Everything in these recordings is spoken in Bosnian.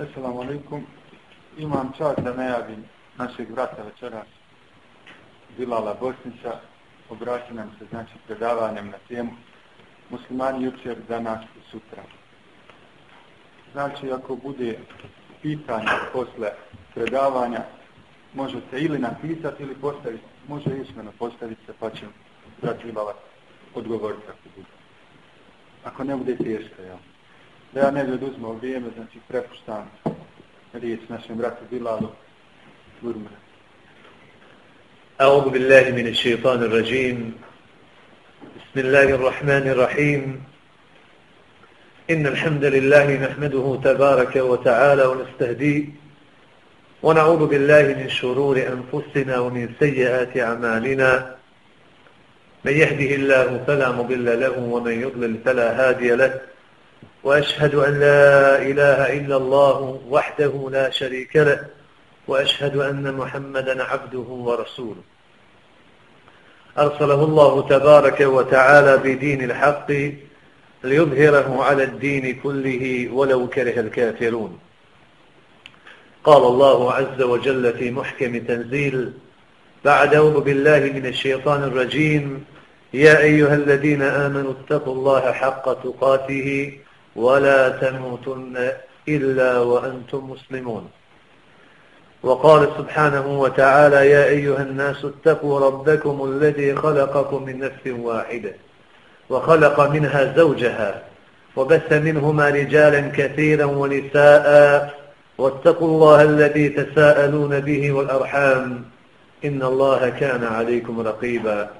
Assalamu alaikum. Imam čas da najavim našeg vrata večeras Bilala Bosnića. Obraća nam se znači predavanjem na temu muslimani jučer, danas i sutra. Znači, ako bude pitanje posle predavanja, možete ili napisati ili postaviti, može ismeno postaviti se, pa će brat Bilala odgovoriti ako bude. Ako ne bude teško, jel? Da ja ne bi oduzmao vrijeme, znači prepuštam riječ našem bratu Bilalu. Gurmra. أعوذ بالله من الشيطان الرجيم بسم الله الرحمن الرحيم إن الحمد لله نحمده تبارك وتعالى ونستهديه ونعوذ بالله من شرور أنفسنا ومن سيئات أعمالنا من يهده الله فلا مضل له ومن يضلل فلا هادي له وأشهد أن لا إله إلا الله وحده لا شريك له وأشهد أن محمدا عبده ورسوله. أرسله الله تبارك وتعالى بدين الحق ليظهره على الدين كله ولو كره الكافرون. قال الله عز وجل في محكم تنزيل بعد أعوذ بالله من الشيطان الرجيم يا أيها الذين آمنوا اتقوا الله حق تقاته ولا تموتن إلا وأنتم مسلمون. وقال سبحانه وتعالى يا أيها الناس اتقوا ربكم الذي خلقكم من نفس واحدة وخلق منها زوجها وبث منهما رجالا كثيرا ونساء واتقوا الله الذي تساءلون به والأرحام. إن الله كان عليكم رقيبا.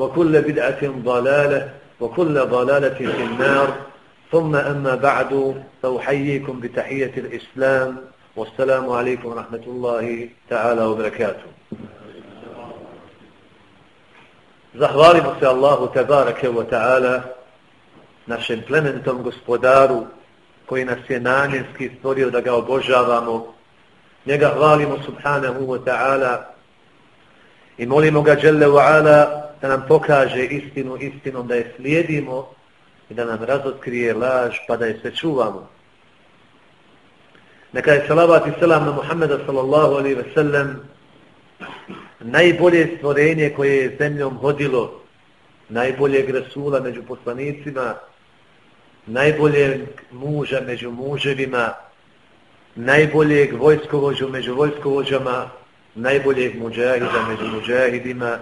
وكل بدعة ضلالة وكل ضلالة في النار ثم أما بعد فأحييكم بتحية الإسلام والسلام عليكم ورحمة الله تعالى وبركاته Zahvalimo se Allahu tebareke wa ta'ala našem plemenitom gospodaru koji nas je namjenski stvorio da ga obožavamo. Njega hvalimo subhanahu wa ta'ala i molimo ga dželle ala da nam pokaže istinu istinom, da je slijedimo i da nam razotkrije laž pa da je se čuvamo. Neka je salavat i selam na Muhammeda sallallahu alaihi ve sellem najbolje stvorenje koje je zemljom hodilo, najboljeg rasula među poslanicima, najboljeg muža među muževima, najboljeg vojskovođu među vojskovođama, najboljeg muđahida među muđahidima,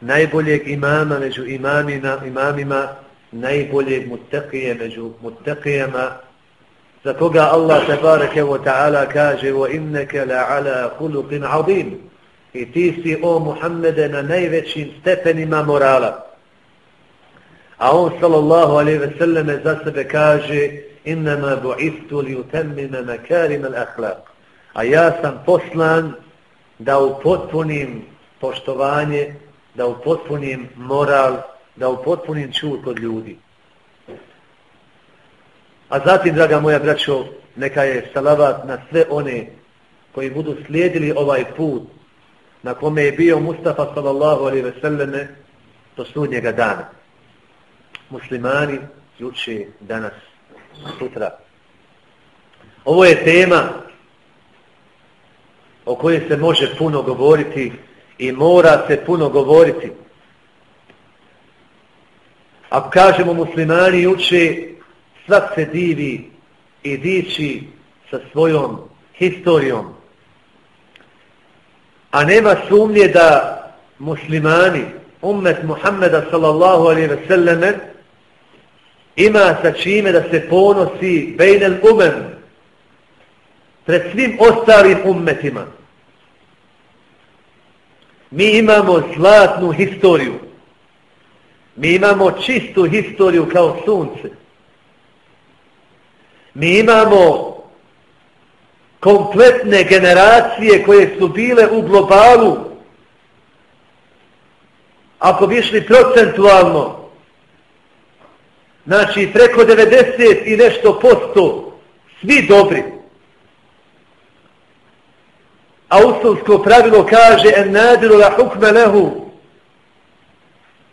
najboljeg imama među imamima, imamima najboljeg muttaqije među muttaqijama, za koga Allah tabareke wa ta'ala kaže la ala huluqin adim i ti si o Muhammede na najvećim stepenima morala. A on sallallahu alaihi ve selleme za sebe kaže li utemmina makarim al akhlaq. A ja sam poslan da upotpunim poštovanje da upotpunim moral, da upotpunim čut kod ljudi. A zatim, draga moja braćo, neka je salavat na sve one koji budu slijedili ovaj put na kome je bio Mustafa sallallahu alaihi ve selleme do sudnjega dana. Muslimani juče, danas, sutra. Ovo je tema o kojoj se može puno govoriti i mora se puno govoriti. Ako kažemo muslimani uče, svak se divi i diči sa svojom historijom. A nema sumnje da muslimani, ummet Muhammeda sallallahu alaihi ve selleme, ima sa čime da se ponosi bejnel umem pred svim ostalim ummetima. Mi imamo zlatnu historiju. Mi imamo čistu historiju kao sunce. Mi imamo kompletne generacije koje su bile u globalu, ako bi išli procentualno, znači preko 90 i nešto posto, svi dobri. A ustavsko pravilo kaže en nadiru la hukme lehu,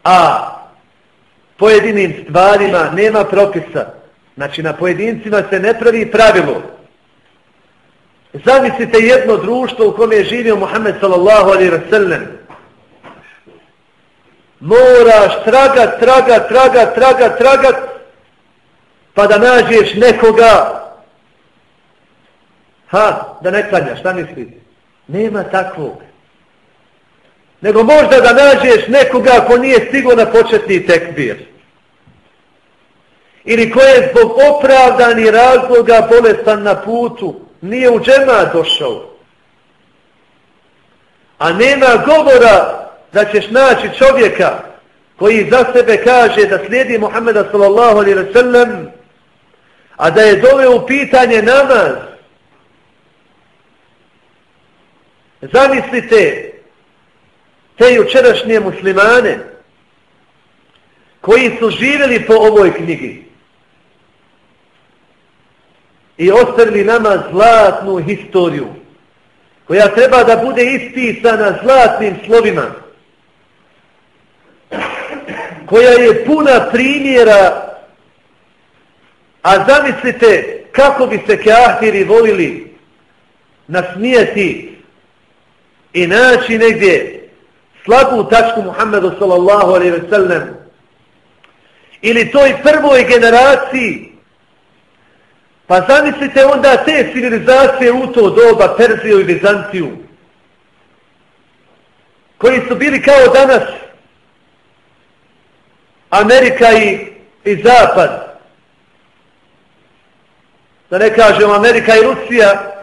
a pojedinim stvarima nema propisa. Znači na pojedincima se ne pravi pravilo. Zamislite jedno društvo u kome je živio Muhammed sallallahu alaihi wa sallam. Moraš tragat, tragat, tragat, tragat, tragat, pa da nađeš nekoga. Ha, da ne klanjaš, šta mislite? Nema takvog. Nego možda da nađeš nekoga ko nije stigo na početni tekbir ili ko je zbog opravdani razloga bolestan na putu, nije u džema došao. A nema govora da ćeš naći čovjeka koji za sebe kaže da slijedi Muhammeda sallallahu alaihi wa sallam, a da je dole u pitanje namaz. Zamislite te jučerašnje muslimane koji su živjeli po ovoj knjigi i ostavili nama zlatnu historiju koja treba da bude ispisana zlatnim slovima koja je puna primjera a zamislite kako bi se keahiri volili nasmijeti i naći negdje slabu tačku Muhammedu sallallahu alaihi ve sellem ili toj prvoj generaciji Pa zamislite onda te civilizacije u to doba, Perziju i Bizantiju, koji su bili kao danas Amerika i, i Zapad. Da ne kažem Amerika i Rusija.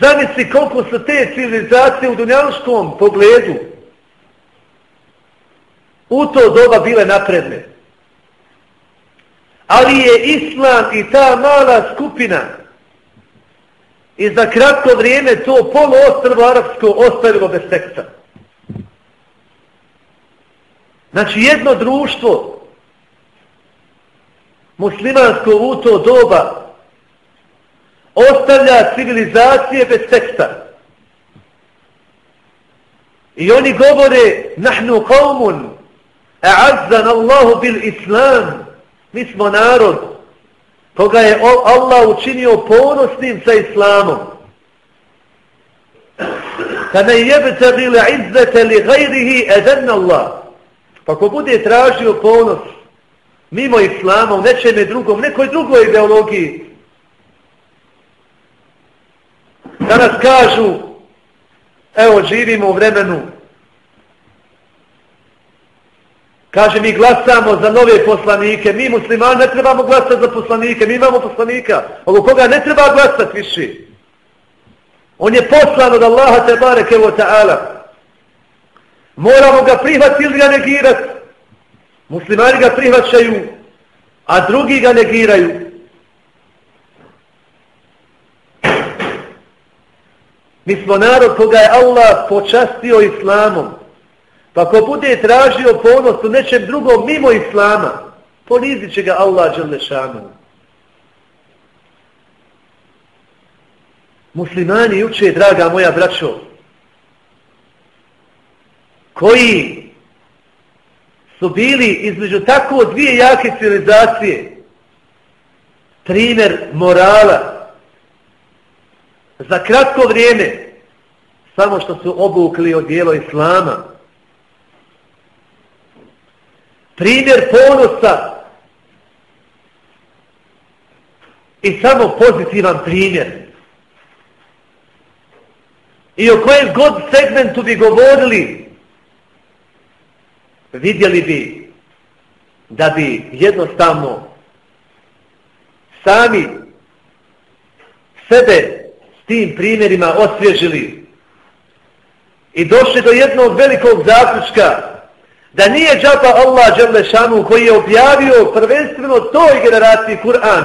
Zamisli koliko su te civilizacije u dunjavskom pogledu u to doba bile napredne ali je islam i ta mala skupina i za kratko vrijeme to poluostrvo arapsko ostavilo bez teksta. Znači jedno društvo muslimansko u to doba ostavlja civilizacije bez teksta. I oni govore nahnu qavmun, a'azzan Allahu bil islam Mi smo narod koga je Allah učinio ponosnim sa islamom. Kada je jebete bile izzete li gajrihi edenna Allah. Pa ko bude tražio ponos mimo islama u nečeme drugom, nekoj drugoj ideologiji, danas kažu, evo živimo u vremenu Kaže, mi glasamo za nove poslanike, mi muslimani ne trebamo glasati za poslanike, mi imamo poslanika, ovo koga ne treba glasati više. On je poslan od Allaha te bareke wa ta'ala. Moramo ga prihvati ili ga negirati. Muslimani ga prihvaćaju, a drugi ga negiraju. Mi smo narod koga je Allah počastio islamom. Pa ko bude tražio ponos u nečem drugom mimo Islama, ponizit će ga Allah Đalešanu. Muslimani uče, draga moja braćo, koji su bili između tako dvije jake civilizacije, primjer morala, za kratko vrijeme, samo što su obukli od dijelo Islama, primjer ponosa. I samo pozitivan primjer. I o kojem god segmentu bi govorili, vidjeli bi da bi jednostavno sami sebe s tim primjerima osvježili i došli do jednog velikog zaključka da nije džaba Allah Đelešanu koji je objavio prvenstveno toj generaciji Kur'an.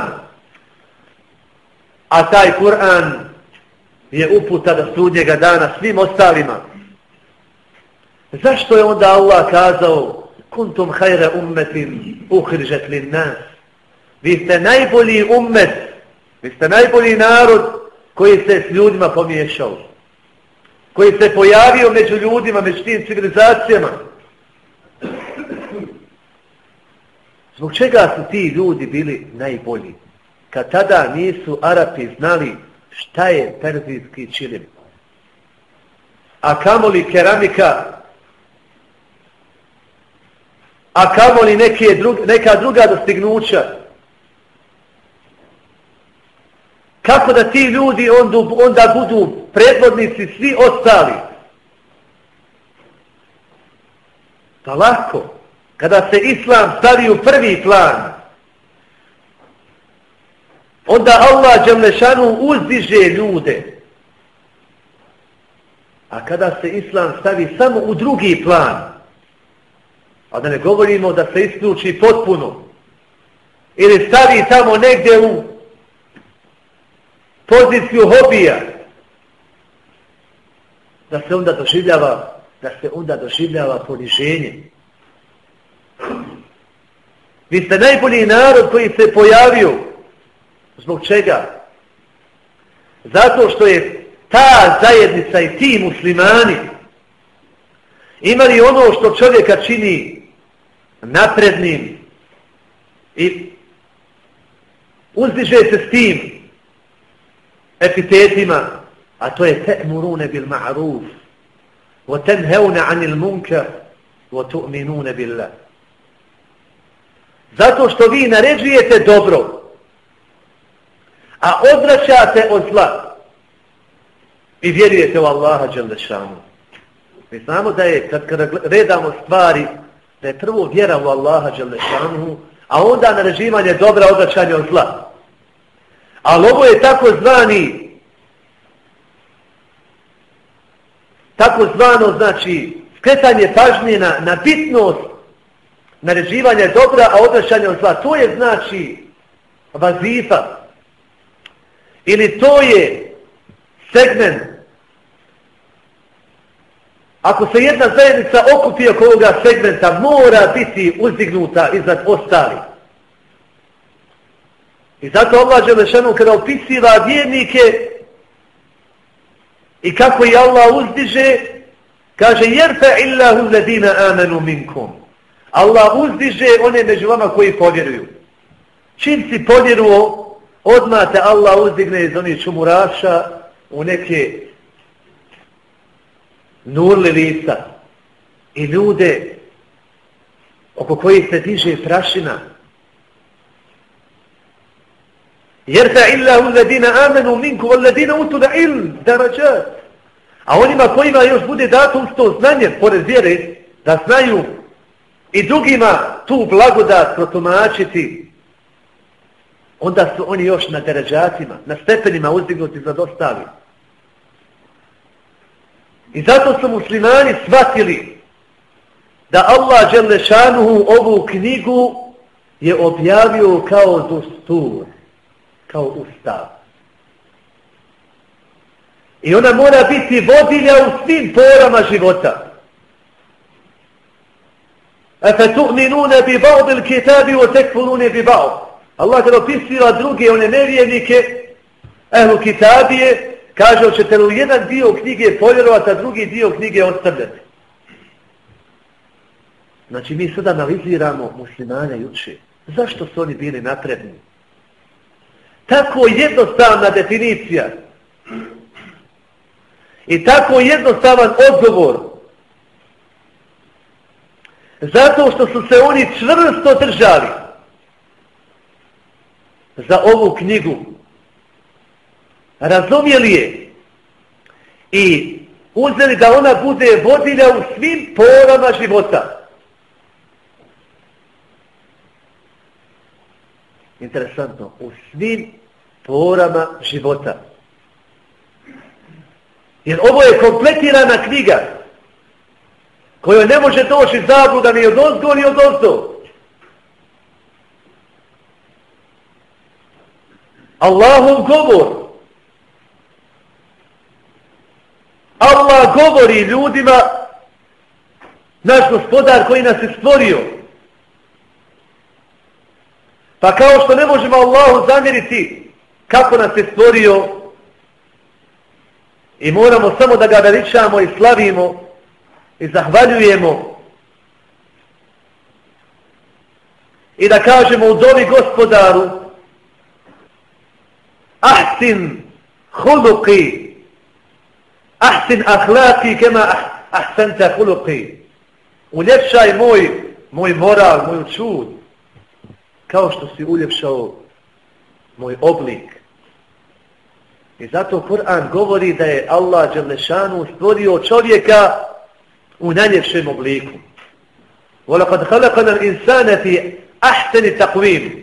a taj Kur'an je uputa do sudnjega dana svim ostalima. Zašto je onda Allah kazao kuntum hajre ummetin uhrižet li nas? Vi ste najbolji ummet, vi ste najbolji narod koji se s ljudima pomiješao, koji se pojavio među ljudima, među tim civilizacijama. Zbog čega su ti ljudi bili najbolji? Kad tada nisu Arapi znali šta je perzijski čilim. A kamoli keramika, a kamoli neke drug, neka druga dostignuća. Kako da ti ljudi onda, onda budu predvodnici svi ostali? Pa lako kada se islam stavi u prvi plan, onda Allah Đalešanu uzdiže ljude. A kada se islam stavi samo u drugi plan, a da ne govorimo da se isključi potpuno, ili stavi tamo negdje u poziciju hobija, da se onda doživljava, da se onda doživljava poniženje. Vi ste najbolji narod koji se pojavio. Zbog čega? Zato što je ta zajednica i ti muslimani imali ono što čovjeka čini naprednim i uzdiže se s tim epitetima, a to je te'murune bil ma'ruf, wa tenheune anil munka, wa tu'minune billah. Zato što vi naređujete dobro, a odvraćate od zla i vjerujete u Allaha Đelešanu. Mi znamo da je, kad, kada redamo stvari, da je prvo vjera u Allaha Đelešanu, a onda naređivanje dobra odvraćanje od zla. Ali ovo je tako zvani tako zvano znači skretanje pažnje na, na bitnost naređivanja dobra, a odrašanje od zla. To je znači vazifa. Ili to je segment. Ako se jedna zajednica okupi oko ovoga segmenta, mora biti uzdignuta iznad ostali. I zato Allah Želešanu kada opisiva vjernike i kako je Allah uzdiže, kaže jerfe illahu ladina amenu minkum. Allah uzdiže one među vama koji povjeruju. Čim si povjeruo, odmah te Allah uzdigne iz onih čumuraša u neke nurli lica i ljude oko kojih se diže prašina. Jerfa illahu illa amanu ladina amenu minku, u ladina utu da il, darađat. A onima kojima još bude datum sto znanje, pored vjere, da znaju i drugima tu blagodat protumačiti, onda su oni još na deređatima, na stepenima uzdignuti za dostavi. I zato su muslimani shvatili da Allah Đelešanuhu ovu knjigu je objavio kao dostur, kao ustav. I ona mora biti vodilja u svim porama života. أفتؤمنون ببعض الكتاب وتكفرون ببعض Allah kada opisila druge, one nevjernike, ehlu kitabije, kaže, hoćete li jedan dio knjige povjerovati, a drugi dio knjige ostavljati? Znači, mi sada analiziramo muslimane juče. Zašto su oni bili napredni? Tako jednostavna definicija i tako jednostavan odgovor Zato što su se oni čvrsto držali za ovu knjigu. Razumjeli je i uzeli da ona bude vodilja u svim porama života. Interesantno, u svim porama života. Jer ovo je kompletirana knjiga koja ne može doći zabluda ni od ozgo ni od ozdo. Allahov govor. Allah govori ljudima naš gospodar koji nas je stvorio. Pa kao što ne možemo Allahu zamjeriti kako nas je stvorio? I moramo samo da ga veličamo i slavimo i zahvaljujemo. I da kažemo u dovi gospodaru ahsin huluki ahsin ahlaki kema ah-, ahsanta huluki. Uljepšaj moj moj moral, moj čud kao što si uljepšao moj oblik. i zato Kur'an govori da je Allah Đelešanu stvorio čovjeka u najljepšem obliku وَلَقَدْ خَلَقَنَا الْإِنسَانَ فِي ahseni takvim.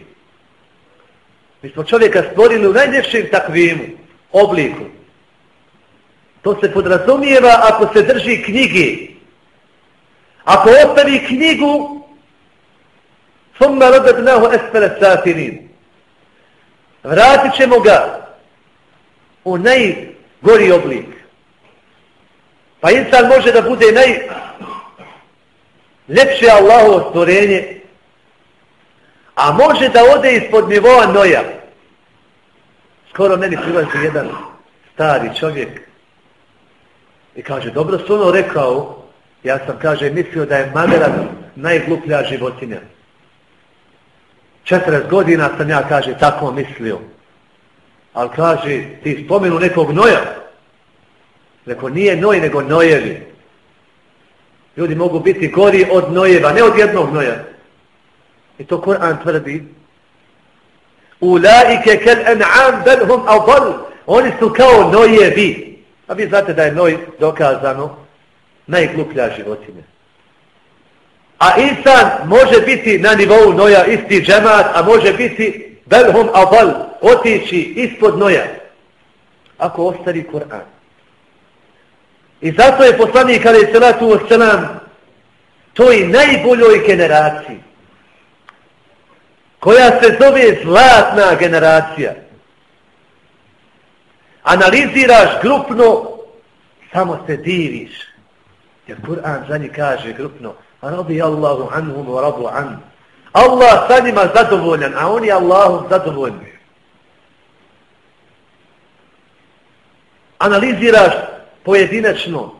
Mi smo čovjeka stvorili u najljepšem takvimu, obliku. To se podrazumijeva ako se drži knjigi. Ako ostavi knjigu, ثم رددناه اسفل السافلين vratit ćemo ga u najgori oblik. Pa insan može da bude najljepše Allahovo stvorenje, A može da ode ispod nivoa noja. Skoro meni prilazi jedan stari čovjek i kaže, dobro su ono rekao, ja sam, kaže, mislio da je mamera najgluplja životinja. 40 godina sam ja, kaže, tako mislio. Ali kaže, ti spomenu nekog noja. Rekao, nije noj, nego nojevi. Ljudi mogu biti gori od nojeva, ne od jednog noja. I to Kur'an tvrdi. Ulaike kel en'am belhum adal. Oni su kao nojevi. A vi znate da je noj dokazano najgluplja životinja. A insan može biti na nivou noja isti džemat, a može biti belhum adal, otići ispod noja. Ako ostari Kur'an. I zato je poslanik ali salatu wasalam toj najboljoj generaciji koja se zove zlatna generacija. Analiziraš grupno, samo se diviš. Jer Kur'an za njih kaže grupno, Rabi Allahu anhum wa radu anhum. Allah sa njima zadovoljan, a oni Allahu zadovoljni. Analiziraš pojedinačno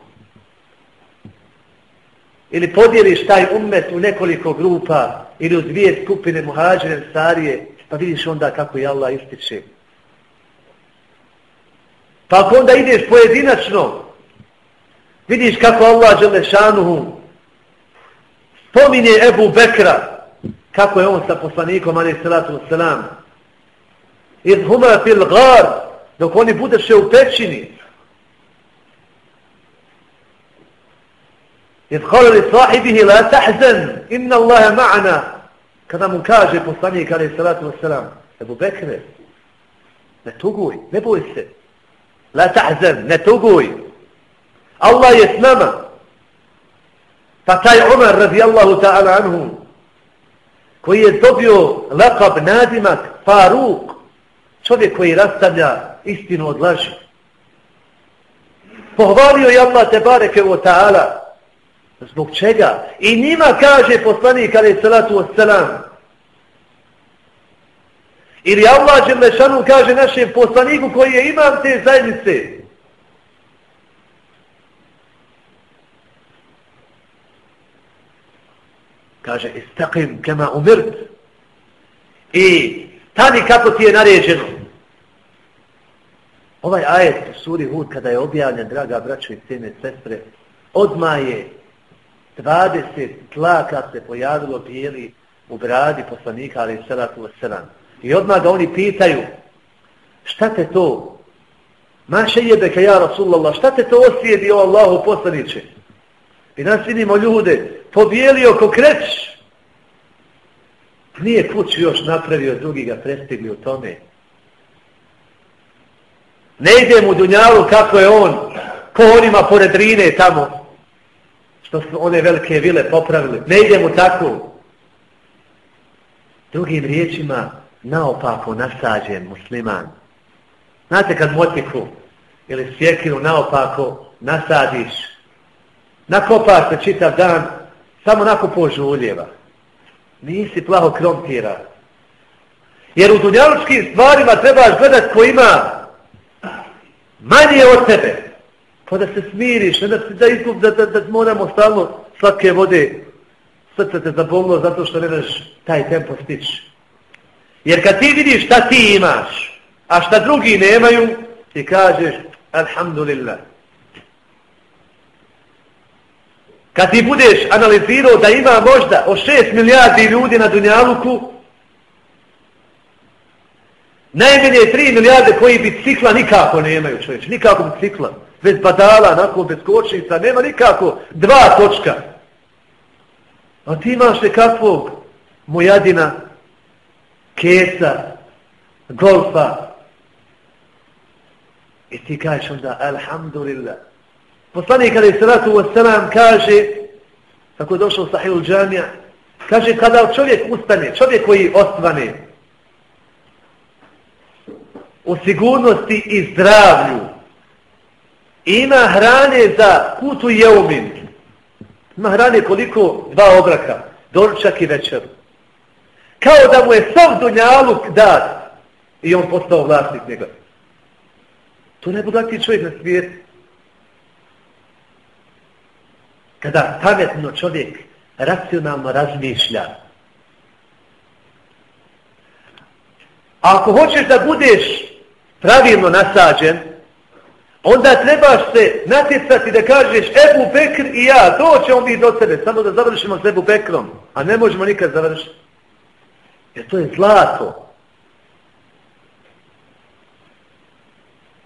ili podijeliš taj ummet u nekoliko grupa ili u dvije skupine muhađene starije, pa vidiš onda kako je Allah ističe. Pa ako onda ideš pojedinačno, vidiš kako Allah Đelešanuhu spominje Ebu Bekra, kako je on sa poslanikom alaih salatu wasalam iz huma fil gar dok oni budeše u pećini. Iz kala li sahibihi la tahzan inna Allahe ma'ana. Kada mu kaže poslanik alaih salatu wasalam Ebu Bekre ne tuguj, ne boj se. La tahzan, ne tuguj. Allah je s nama. Pa taj Umar radijallahu ta'ala anhu koji je dobio lakab nadimak Faruk čovjek koji rastavlja istinu od laži pohvalio je Allah Tebareke u ta'ala Zbog čega? I njima kaže poslanik ali salatu wassalam. Ili Allah Đelešanu kaže našem poslaniku koji je imam te zajednice. Kaže, istaqim kema umirt. I tani kako ti je naređeno. Ovaj ajet u suri Hud kada je objavljen, draga braćo i cijene sestre, odma je 20 tlaka se pojavilo bijeli u bradi poslanika, ali salatu wasalam. I odmah ga oni pitaju, šta te to, Ma jebeke ja Rasulallah, šta te to osvijedi o Allahu poslaniće? I nas vidimo ljude, pobijelio ko kreć. Nije kuću još napravio, drugi ga prestigli u tome. Ne ide mu Dunjalu kako je on, po onima pored Rine tamo, što su one velike vile popravili. Ne idemo tako. Drugim riječima, naopako nasađen musliman. Znate kad motiku ili sjekiru naopako nasadiš, nakopaš se čitav dan, samo onako požuljeva. Nisi plaho krompira. Jer u dunjalučkim stvarima trebaš gledat ko ima manje od tebe. Pa da se smiriš, ne da, da, izgub, da, da, da moramo stalno slatke vode, srce te zabolilo zato što ne daš taj tempo stići. Jer kad ti vidiš šta ti imaš, a šta drugi nemaju, ti kažeš, alhamdulillah. Kad ti budeš analizirao da ima možda o 6 milijardi ljudi na Dunjaluku, najmenje 3 milijarde koji bicikla nikako nemaju čovječ, nikako bicikla, bez badala, nakon bez kočnica, nema nikako dva točka. A ti imaš nekakvog mojadina, kesa, golfa. I ti kažeš onda, alhamdulillah. Poslanik kada je salatu wasalam kaže, kako je došao sahil džamija, kaže kada čovjek ustane, čovjek koji ostvane u sigurnosti i zdravlju, ima hrane za kutu jeumin, ima hrane koliko? Dva obraka, doručak i večer. Kao da mu je sav dunjaluk dat i on postao vlasnik njega. To ne budati čovjek na svijetu. Kada pavetno čovjek racionalno razmišlja. A ako hoćeš da budeš pravilno nasađen, onda trebaš se natjecati da kažeš Ebu Bekr i ja, doćemo mi do sebe, samo da završimo s Ebu Bekrom, a ne možemo nikad završiti. Jer to je zlato.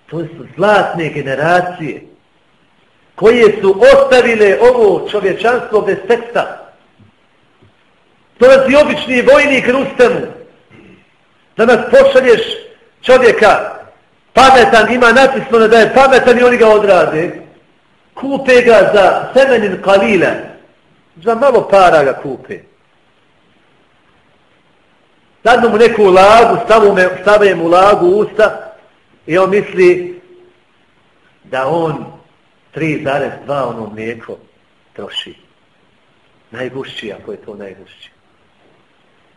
To su zlatne generacije koje su ostavile ovo čovječanstvo bez teksta. To obični vojnik Rustemu. Da nas pošalješ čovjeka pametan, ima napisno da je pametan i oni ga odrade. Kupe ga za semenin kalile. Za malo para ga kupe. Zadno mu neku lagu, stavuje mu lagu u usta i on misli da on 3,2 ono mlijeko troši. Najgušći, ako je to najgušći.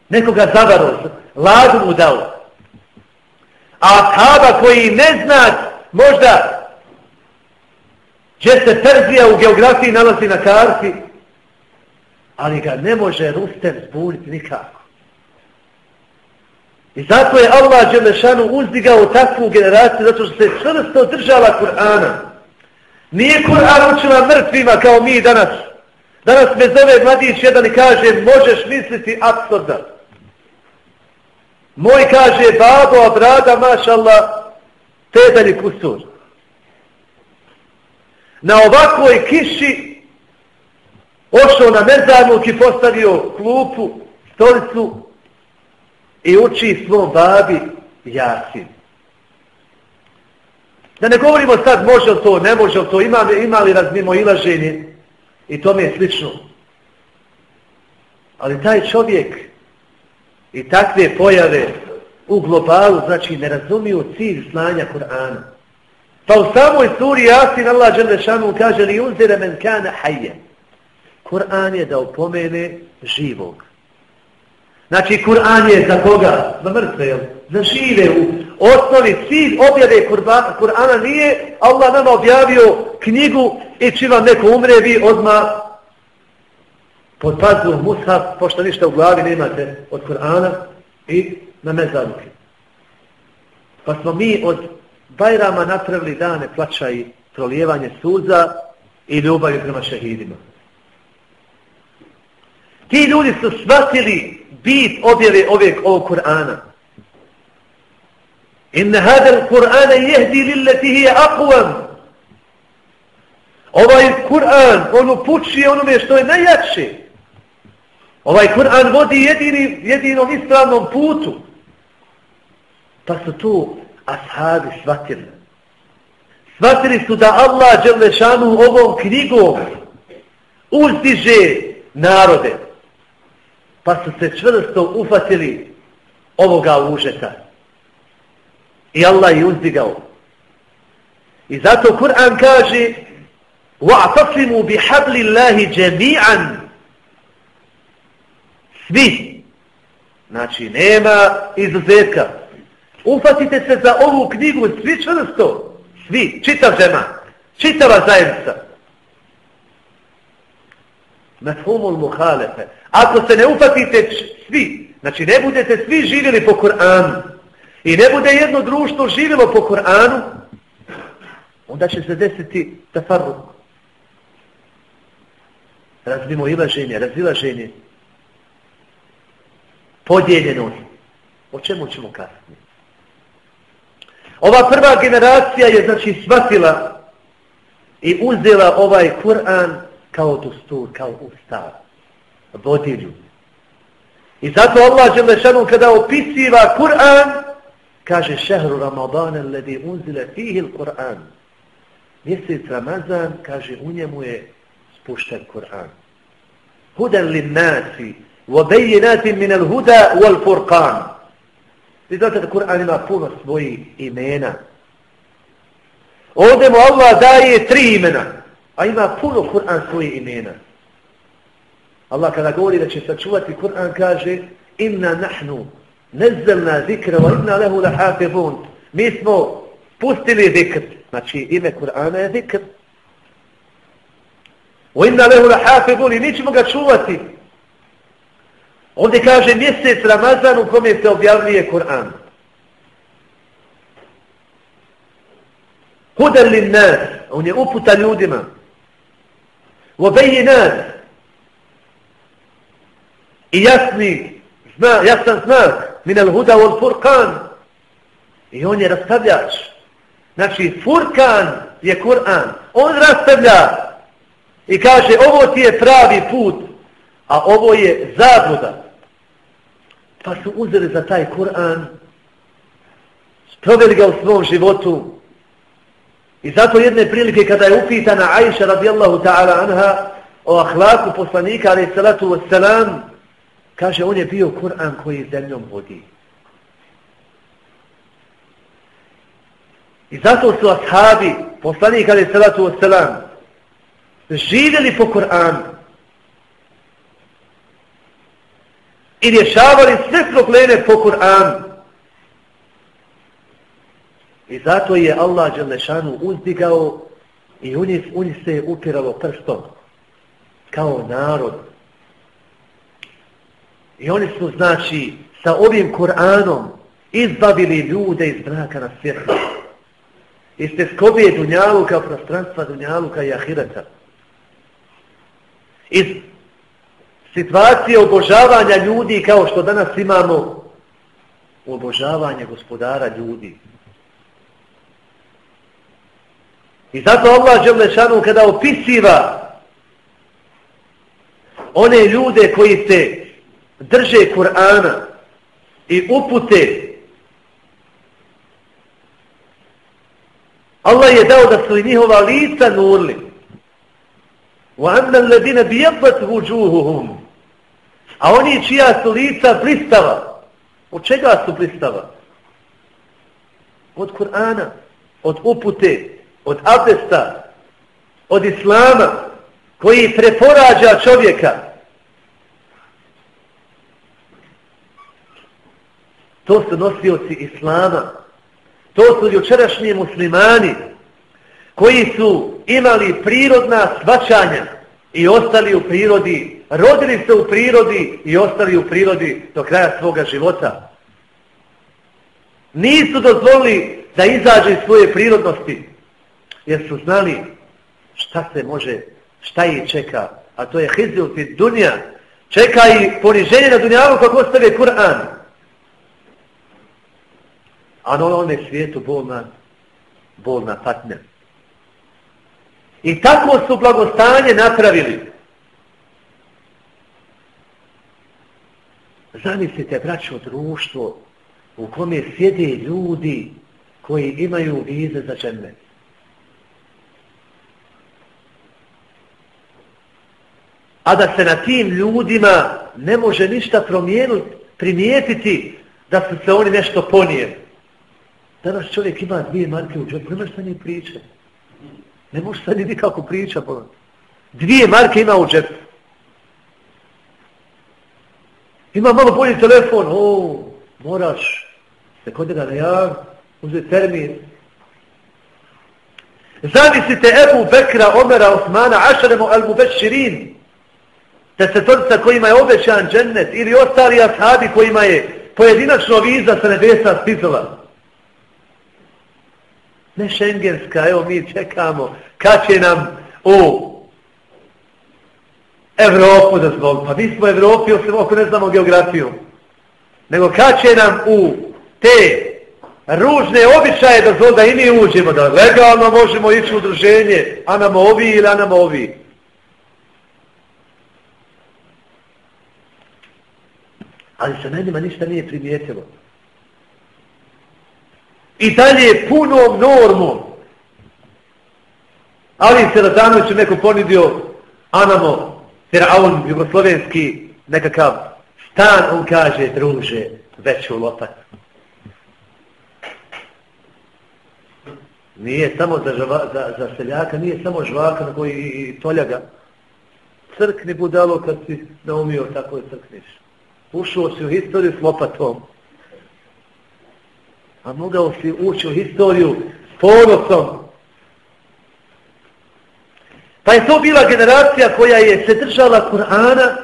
Nekoga zavaro, ladu mu dao. A kaba koji ne zna, možda gdje se Perzija u geografiji nalazi na karti, ali ga ne može Rustem zbuniti nikako. I zato je Allah Đelešanu uzdigao takvu generaciju, zato što se čvrsto držala Kur'ana. Nije Kur'an učila mrtvima kao mi danas. Danas me zove mladić jedan i kaže možeš misliti absurdan. Moj kaže babo, a brada, maša Allah, tedani kusur. Na ovakvoj kiši ošao na mezarnuk i postavio klupu, stolicu i uči svom babi Jasin. Da ne govorimo sad može li to, ne može li to, ima, ima li razmimo ilaženje i to mi je slično. Ali taj čovjek i takve pojave u globalu, znači ne razumiju cilj znanja Kur'ana. Pa u samoj suri Yasin Allah Đelešanu kaže li uzire men kana hajje. Kur'an je da upomene živog. Znači Kur'an je za koga? Za mrtve, jel? Za žive u osnovi cilj objave Kur'ana nije Allah nama objavio knjigu i čim vam neko umre vi odma pod pazu mushaf pošto ništa u glavi nemate od Kur'ana i na mezaruke. Pa smo mi od Bajrama napravili dane plaća i prolijevanje suza i ljubavi prema šehidima. Ti ljudi su shvatili bit objave ovog Kur'ana in hadal qur'an yahdi lillati hiya aqwam ovaj kur'an on upućuje onome što je najjače. Ovaj kur'an vodi jedini jedinom ispravnom putu. Pa su tu ashabi shvatili. Shvatili su da Allah dželešanu ovom knjigom uzdiže narode. Pa su se čvrsto ufatili ovoga užeta I Allah je uzdigao. I zato Kur'an kaže وَعْتَصِمُوا بِحَبْلِ اللَّهِ جَمِيعًا Svi. Znači, nema izuzetka. Ufatite se za ovu knjigu, svi čvrsto. Svi, čitav žema, čitava zajednica. Mefhumul muhalefe. Ako se ne ufatite svi, znači ne budete svi živjeli po Kur'anu i ne bude jedno društvo živjelo po Kur'anu, onda će se desiti tafarruk. Razbimo ilaženje, razilaženje, podijeljenost. O čemu ćemo kasnije? Ova prva generacija je znači shvatila i uzela ovaj Kur'an kao dustur, kao ustav, vodilju. I zato Allah Đelešanu kada opisiva Kur'an, kaže šehru Ramadana ledi unzile fihi Kur'an. Mjesec Ramazan, kaže, u njemu je spušten Kur'an. Hudan li nasi, vobejinatim minel huda wal furqan. Vi znate da Kur'an ima puno svojih imena. Ovdje mu Allah daje tri imena, a ima puno Kur'an svojih imena. Allah kada govori da će sačuvati Kur'an kaže inna nahnu nezzelna zikra wa inna lehu lahafizun. Mi smo pustili zikr. Znači ime Kur'ana je zikr. Wa inna lehu lahafizun i mi ćemo ga čuvati. Ovdje kaže mjesec Ramazan u kome se objavljuje Kur'an. Hudan lin nas, on je uputa ljudima. Wa bayinat i jasni, zna, jasan znak, min al huda wal furqan. I on je rastavljač. Znači, furkan je Kur'an. On rastavlja i kaže, ovo ti je pravi put, a ovo je zabluda. Pa su uzeli za taj Kur'an, sproveli ga u svom životu, I zato jedne prilike kada je upitana Aisha radijallahu ta'ala anha o ahlaku poslanika alaih salatu wassalam, Kaže, on je bio Kur'an koji zemljom vodi. I zato su ashabi, poslani kada je salatu wasalam, živjeli po Kur'anu i rješavali sve probleme po Kur'anu. I zato je Allah Đelešanu uzdigao i on, je, on se upiralo prstom kao narod I oni su, znači, sa ovim Kur'anom izbavili ljude iz braka na svijetu. Iz teskobije Dunjaluka, prostranstva Dunjaluka i Ahireta. Iz situacije obožavanja ljudi kao što danas imamo obožavanje gospodara ljudi. I zato Allah Đelešanu kada opisiva one ljude koji se drže Kur'ana i upute Allah je dao da su i njihova lica nurli وَأَنَّ الَّذِينَ بِيَبَّتْ وُجُوهُهُمْ A oni čija su lica blistava. Od čega su blistava? Od Kur'ana, od upute, od abdesta, od Islama, koji preporađa čovjeka. To su nosioci Islama. To su jučerašnji muslimani koji su imali prirodna svačanja i ostali u prirodi, rodili se u prirodi i ostali u prirodi do kraja svoga života. Nisu dozvolili da izađe iz svoje prirodnosti, jer su znali šta se može, šta ih čeka, a to je hizil dunja. Čeka i poniženje na dunjavu kako ostave Kur'an a ono na onome svijetu bolna, bolna patnja. I tako su blagostanje napravili. Zamislite, braćo, društvo u kome sjede ljudi koji imaju vize za džene. A da se na tim ljudima ne može ništa promijeniti, primijetiti da su se oni nešto ponijeli. Danas čovjek ima dvije marke u džepu, nema sa njim pričati. Ne može sad nikako priča. Dvije marke ima u džepu. Ima malo bolji telefon. O, moraš se kod njega najav, uzeti termin. Zamislite Ebu Bekra, Omera, Osmana, Ašaremu, Al-Mubeširin, da se torca kojima je obećan džennet ili ostali ashabi kojima je pojedinačno viza sa nebesa stizala. Ne šengenska, evo mi čekamo, kad će nam u Evropu da zbog, pa mi smo Evropi, osim oko ne znamo geografiju, nego kad će nam u te ružne običaje da zbog da i mi uđemo, da legalno možemo ići u udruženje, a nam ovi ili a nam ovi. Ali se menima ništa nije primijetilo. I dalje punom normom. Ali se Radanoviću neko ponidio Anamo, Firaun, jugoslovenski, nekakav stan, on kaže, druže, veću lopat. Nije samo za, žava, za, za seljaka, nije samo žvaka na koji i toljaga. Crkni budalo kad si naumio, tako je crkniš. Ušao si u historiju s lopatom. A mogao si ući u historiju s ponosom. Pa je to bila generacija koja je se držala Kur'ana,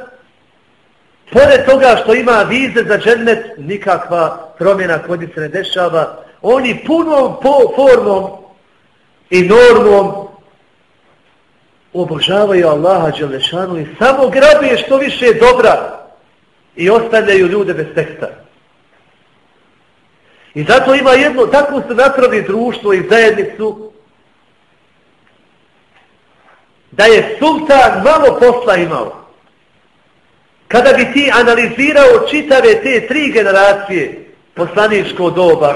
pored toga što ima vize za džennet, nikakva promjena kod se ne dešava, oni punom po formom i normom obožavaju Allaha Đelešanu i samo grabije što više dobra i ostavljaju ljude bez teksta. I zato ima jedno, tako se napravi društvo i zajednicu, da je sultan malo posla imao. Kada bi ti analizirao čitave te tri generacije, poslaničko doba,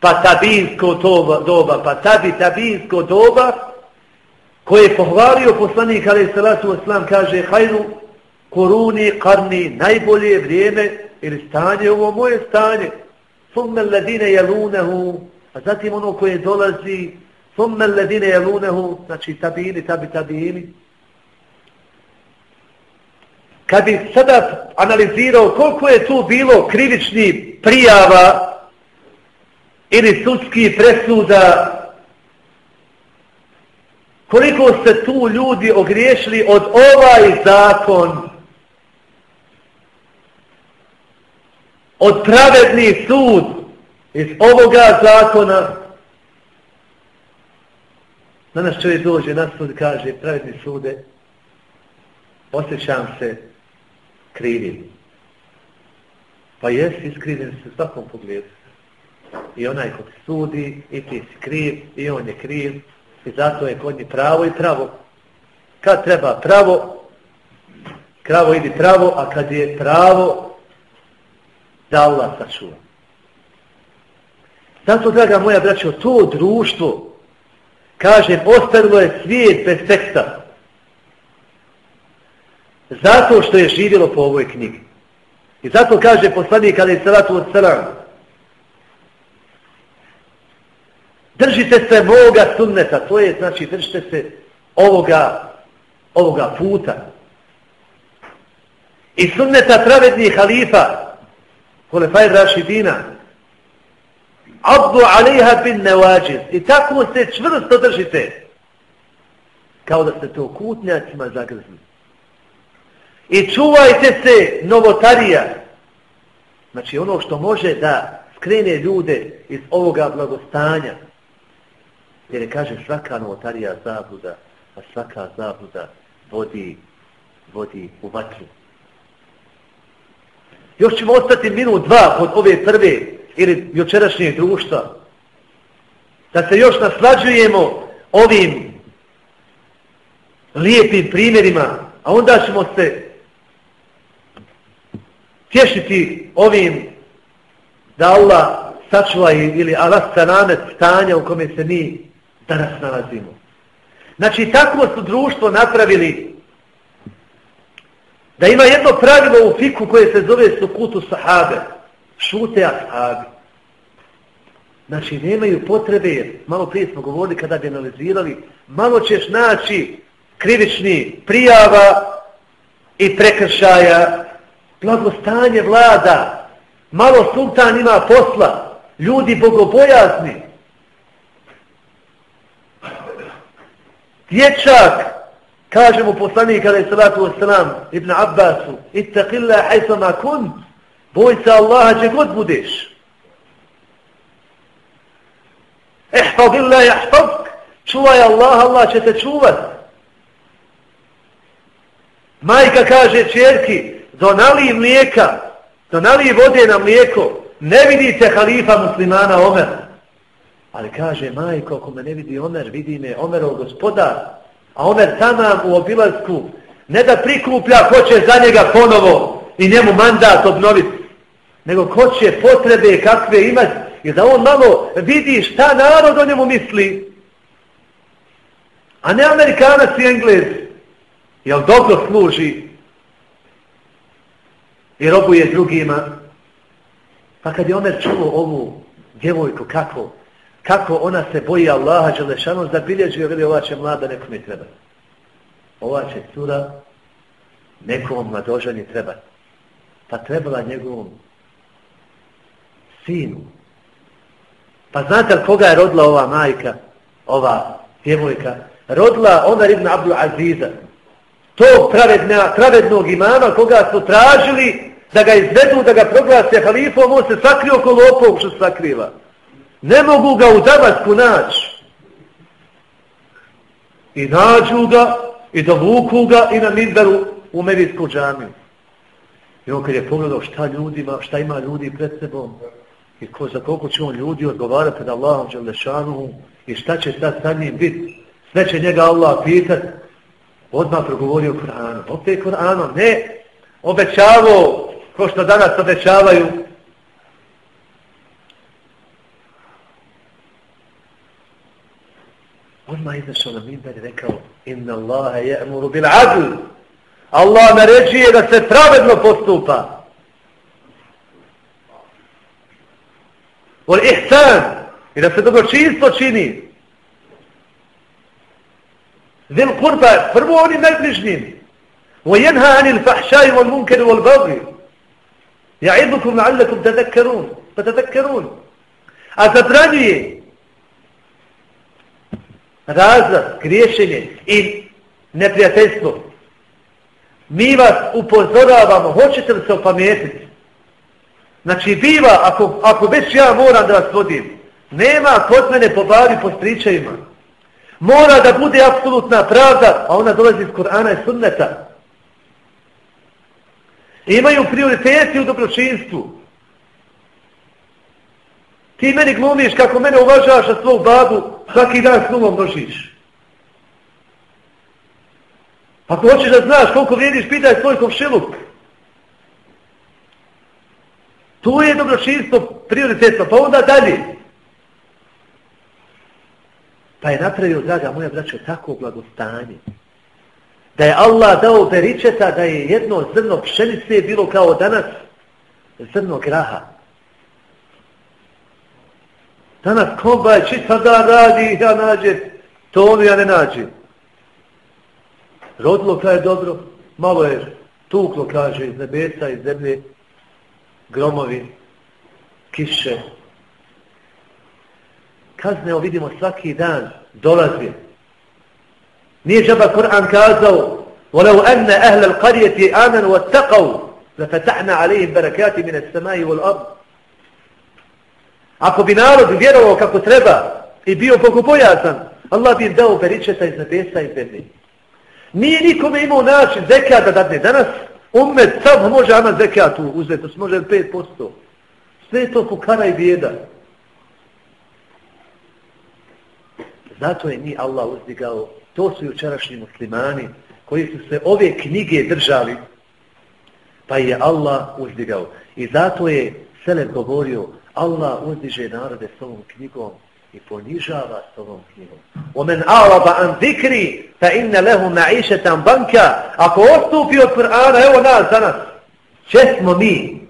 pa tabinsko doba, doba pa tabi tabinsko doba, koje je pohvalio poslanik, ali salatu oslam, kaže, hajnu, koruni, karni, najbolje vrijeme ili stanje, ovo moje stanje, summe ladine jelunehu, a zatim ono koje dolazi, summe ladine jelunehu, znači tabini, tabi tabini. Kad bi sada analizirao koliko je tu bilo krivični prijava ili sudski presuda, koliko se tu ljudi ogriješili od ovaj zakon, od pravedni sud iz ovoga zakona. Danas čovjek dođe na sud kaže pravedni sude osjećam se krivim. Pa jes iskriven se u svakom pogledu. I onaj kod sudi i ti si kriv i on je kriv i zato je kod njih pravo i pravo. Kad treba pravo kravo idi pravo a kad je pravo da Allah sačuva. Zato, draga moja braćo, to društvo, kažem, ostavilo je svijet bez teksta. Zato što je živjelo po ovoj knjigi. I zato kaže poslanik, ali je salatu od salam, držite se moga sunneta, to je, znači, držite se ovoga, ovoga puta. I sunneta pravednih halifa, Hulefaj Rašidina. Abdu alaiha bin nevađiz. I tako se čvrsto držite. Kao da ste to kutnjacima zagrzli. I čuvajte se novotarija. Znači ono što može da skrene ljude iz ovoga blagostanja. Jer je kaže svaka novotarija zabluda, a svaka zabluda vodi, vodi u vatru. Još ćemo ostati minut, dva od ove prve ili jučerašnje društva. Da se još naslađujemo ovim lijepim primjerima, a onda ćemo se tješiti ovim da Allah sačuva ili Allah sanamet stanja u kome se mi danas nalazimo. Znači, tako su društvo napravili da ima jedno pravilo u fiku koje se zove sukutu sahabe. Šute ashabi. Znači, nemaju potrebe, malo prije smo govorili kada bi analizirali, malo ćeš naći krivični prijava i prekršaja, blagostanje vlada, malo sultan ima posla, ljudi bogobojazni. Dječak, kaže mu poslanik, kada je salatu wasalam, Ibn Abbasu, ittaqilla hajsama kunt, boj se Allaha gdje god budeš. Ihfad illa jahfadk, čuvaj Allah, Allah će te čuvat. Majka kaže čerki, donali mlijeka, donali vode na mlijeko, ne vidite halifa muslimana Omer. Ali kaže, majko, ako me ne vidi Omer, vidi me Omerov gospodar. A Omer tamam u obilazku, ne da prikuplja, hoće za njega ponovo i njemu mandat obnoviti, nego ko će potrebe kakve imati, i da on malo vidi šta narod o njemu misli. A ne Amerikanac i Englez. Jel dobro služi i robuje drugima. Pa kad je Omer čuo ovu djevojku kako, kako ona se boji Allaha Đelešanu, zabilježio, veli ova će mlada, nekom je treba. Ova će cura nekom mladožanji treba. Pa trebala njegovom sinu, Pa znate li koga je rodila ova majka, ova djevojka? Rodila Omer ibn Abdul Aziza. Tog pravedna, pravednog imama koga su tražili da ga izvedu, da ga proglase halifom, on se sakrio oko lopov što sakriva. Ne mogu ga u Damasku naći. I nađu ga, i dovuku ga, i na Mindaru u Medijsku džamiju. I on kad je pogledao šta ljudima, šta ima ljudi pred sebom, i ko, za koliko će on ljudi odgovarati pred Allahom Đelešanuhu i šta će sad sa njim biti, sve će njega Allah pitat, odmah progovorio Kur'anom. Opet Kur'anom, ne obećavo, ko što danas obećavaju. Odmah izašao na minber i rekao, inna Allahe je'muru bil adl. Allah naređuje da se pravedno postupa. Vol ihsan. I da se dobročinstvo čini. Zil kurba, prvo oni najbližnjim. Wa jenha anil fahšaju wal munkeru wal bagri. Ja'idukum la'allakum tadakkarun. Pa tadakkarun. A zabranjuje razlaz, griješenje i neprijateljstvo. Mi vas upozoravamo, hoćete li se opametiti? Znači, biva, ako, ako već ja moram da vas vodim, nema kod mene po bavi po stričajima. Mora da bude apsolutna pravda, a ona dolazi iz Korana i Sunneta. Imaju prioriteti u dobročinstvu. Ti meni glumiš kako mene uvažavaš na svog babu, svaki dan s nulom nožiš. Pa ako hoćeš da znaš koliko vrijediš, pitaj svoj komšiluk. To je dobročinstvo prioritetno, pa onda dalje. Pa je napravio, draga moja braća, tako blagostanje. Da je Allah dao beričeta da je jedno zrno pšenice bilo kao danas zrno graha. Danas kombaj čita da radi, ja nađe, to ono ja ne nađe. Rodilo kada je dobro, malo je tuklo, kaže, iz nebesa, iz zemlje, gromovi, kiše. Kazne vidimo svaki dan, dolazi. Nije džaba Kur'an kazao ولو أن أهل القرية آمنوا واتقوا لفتحنا عليهم بركات من السماء والأرض Ako bi narod vjerovao kako treba i bio bogobojasan, Allah bi im dao beričeta iz nebesa i zemlje. Nije nikome imao način zekat da dadne. Danas Umet sam može ama zekatu uzeti, može 5%. Sve to kukara i bijeda. Zato je ni Allah uzdigao, to su jučerašnji muslimani koji su se ove knjige držali, pa je Allah uzdigao. I zato je Selem govorio, Allah uzdiže narode s ovom knjigom i ponižava s ovom knjigom. Omen araba an zikri, fa inna lehu ma'išetan banka. Ako ostupi od Kur'ana, evo nas danas, če smo mi?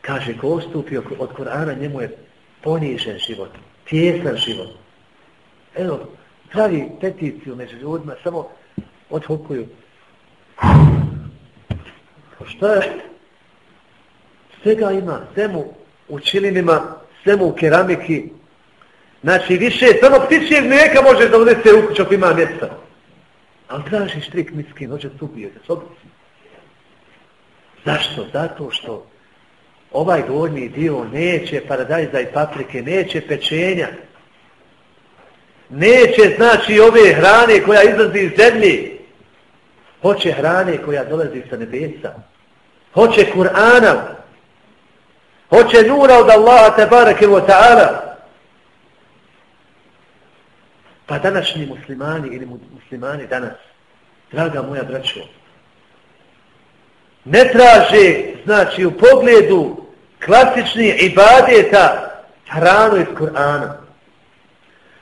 Kaže, ko ostupi od Kur'ana, njemu je ponižen život, tjesan život. Evo, pravi peticiju među ljudima, samo odhukuju. Pa šta je? Svega ima, sve u čilinima, svemu u keramiki. Znači, više, samo ptičijeg mlijeka može da unese u kuću ako ima mjesta. Ali traži štrik miskin, hoće stupio za sobici. Zašto? Zato što ovaj gornji dio neće paradajza i paprike, neće pečenja, neće znači ove hrane koja izlazi iz zemlje, hoće hrane koja dolazi sa nebesa, hoće Kur'ana, hoće nura od Allaha tabarake wa ta'ala. Pa današnji muslimani ili muslimani danas, draga moja braćo, ne traže, znači u pogledu klasičnih ibadeta hranu iz Kur'ana.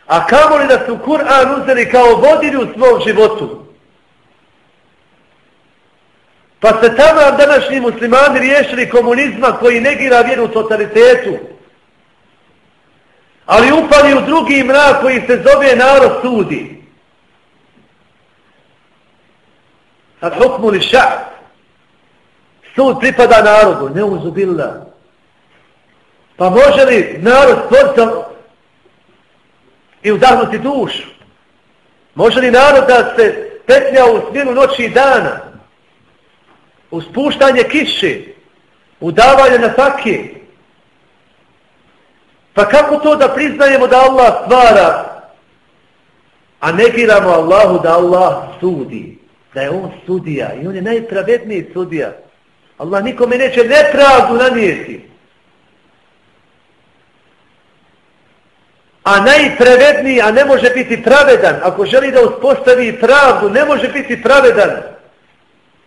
A kamo li da su Kur'an uzeli kao vodilju u svom životu? Pa se tamo današnji muslimani riješili komunizma koji negira vjeru totalitetu. Ali upali u drugi mrak koji se zove narod sudi. Sad hukmuli ša'b. Sud pripada narodu, ne uzubila. Pa može li narod stvorca i udahnuti dušu? Može li narod da se petlja u smjenu noći i dana? U spuštanje kiše? U davanje na takje? Pa kako to da priznajemo da Allah stvara, a negiramo Allahu da Allah sudi? Da je on sudija i on je najpravedniji sudija. Allah nikome neće nepravdu nanijeti. A najpravedniji, a ne može biti pravedan, ako želi da uspostavi pravdu, ne može biti pravedan,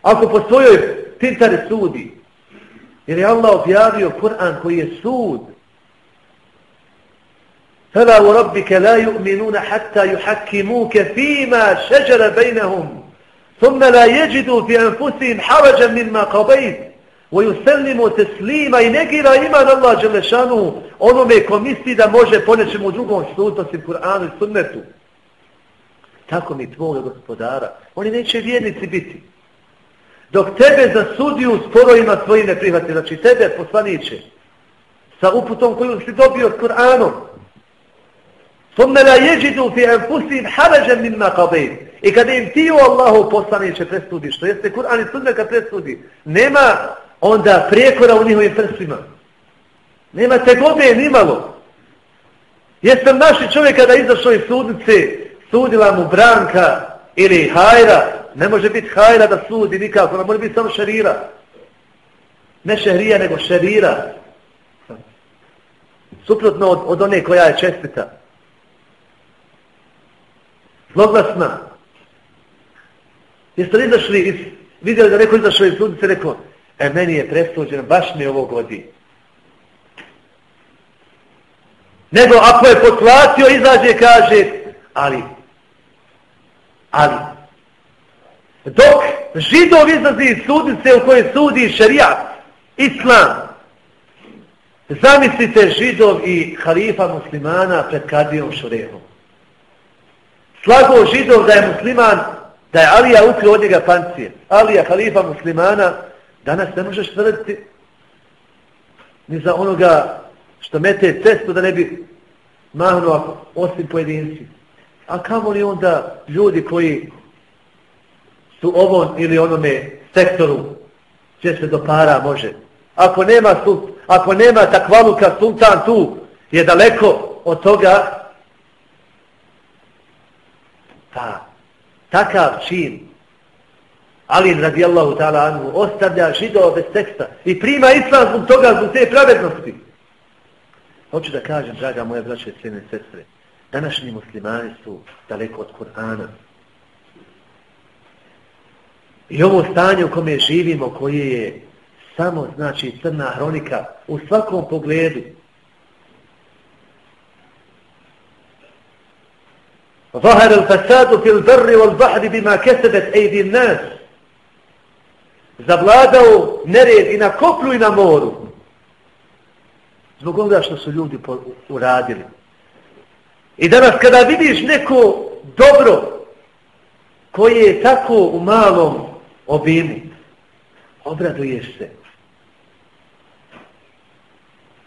ako po svojoj tintare sudi. Jer je Allah objavio Kur'an koji je sud. فَلَا وَرَبِّكَ لَا يُؤْمِنُونَ حَتَّى يُحَكِّمُوكَ فِي مَا شَجَرَ بَيْنَهُمْ ثُمَّ لَا يَجِدُوا فِي أَنفُسِهِمْ حَرَجًا مِمَّا قَبَيْتِ وَيُسَلِّمُوا تَسْلِيمًا I negira iman Allah Đelešanu onome ko misli da može po nečemu drugom sudu, osim Kur'anu i sunnetu. Tako mi tvoj gospodara. Oni neće vjernici biti. dok tebe za sudiju sporojima svojim ne prihvati. Znači tebe, poslaniće, sa uputom koju si dobio s Kur'anom, Sumna la jeđidu fi enfusim harajan mimma qadayt. I kada im ti u Allahu poslaniće presudi, što jeste Kur'an i Sunna kad presudi, nema onda prijekora u njihovim prsima. Nema te gobe ni malo. Jeste naši čovjek kada izašao iz sudnice, sudila mu branka, ili Hajra, ne može biti Hajra da sudi nikako, ne može biti samo šarira. Ne šarija, nego šerira. Suprotno od, od one koja je čestita. Zloglasna. Jeste li izašli iz, vidjeli da neko izašao iz sudnice, rekao, e, meni je presuđeno, baš mi ovo godi. Nego ako je potlatio, izađe i kaže, ali, ali, dok židov izlazi iz sudnice u kojoj sudi šarijat, islam, zamislite židov i halifa muslimana pred kadijom šurehom. Slago židov da je musliman, da je Alija ukrio od njega pancije. Alija, halifa muslimana, danas ne možeš tvrditi ni za onoga što mete cestu da ne bi mahnuo osim pojedinci. A kamo li onda ljudi koji su ovom ili onome sektoru će se do para može. Ako nema, ako nema takvaluka sultan tu je daleko od toga pa takav čin Ali radijallahu ta'ala anhu ostavlja židova bez teksta i prima islam zbog toga, zbog te pravednosti. Hoću da kažem, draga moja braća i sljene sestre, Današnji muslimani su daleko od Kur'ana. I ovo stanje u kome živimo, koje je samo znači crna hronika, u svakom pogledu. Zahar al fasadu fil drri wal bahri bima kesebet ejdi nas. Zavladao nered i na koplu i na moru. Zbog onda što su ljudi uradili. I danas kada vidiš neko dobro koje je tako u malom obimu, obraduješ se.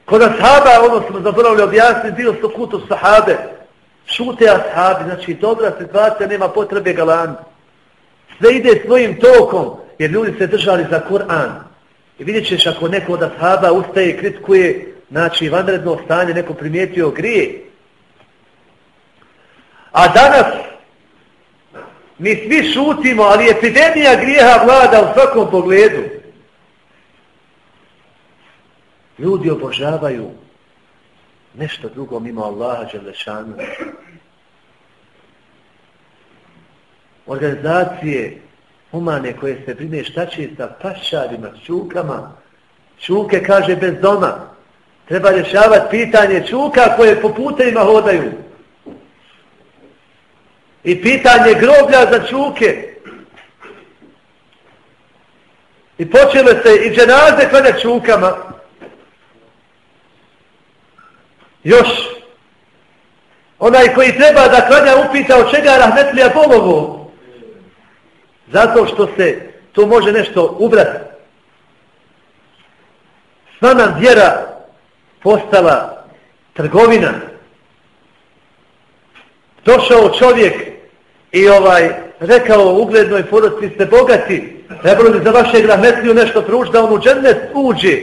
Kod ashaba, ono smo zaboravili objasniti, bio su kutu sahabe, šute ashabi, znači dobra situacija, nema potrebe galan. Sve ide svojim tokom, jer ljudi se držali za Kur'an. I vidjet ćeš ako neko od ashaba ustaje i kritikuje, znači vanredno stanje, neko primijetio grije. A danas, mi svi šutimo, ali epidemija grijeha vlada u svakom pogledu. Ljudi obožavaju nešto drugo mimo Allaha Đelešanu. Organizacije humane koje se brine šta će sa pašarima, čukama. Čuke kaže bez doma. Treba rješavati pitanje čuka koje po putevima hodaju. I pitanje groblja za čuke. I počele se i dženaze klanja čukama. Još onaj koji treba da klanja upita od čega rahmetlija pomogu. Zato što se to može nešto ubrati. Sva nam vjera postala trgovina. Došao čovjek i ovaj rekao uglednoj porodci ste bogati, trebalo bi za vašeg rahmetliju nešto prući da on u džennet uđe.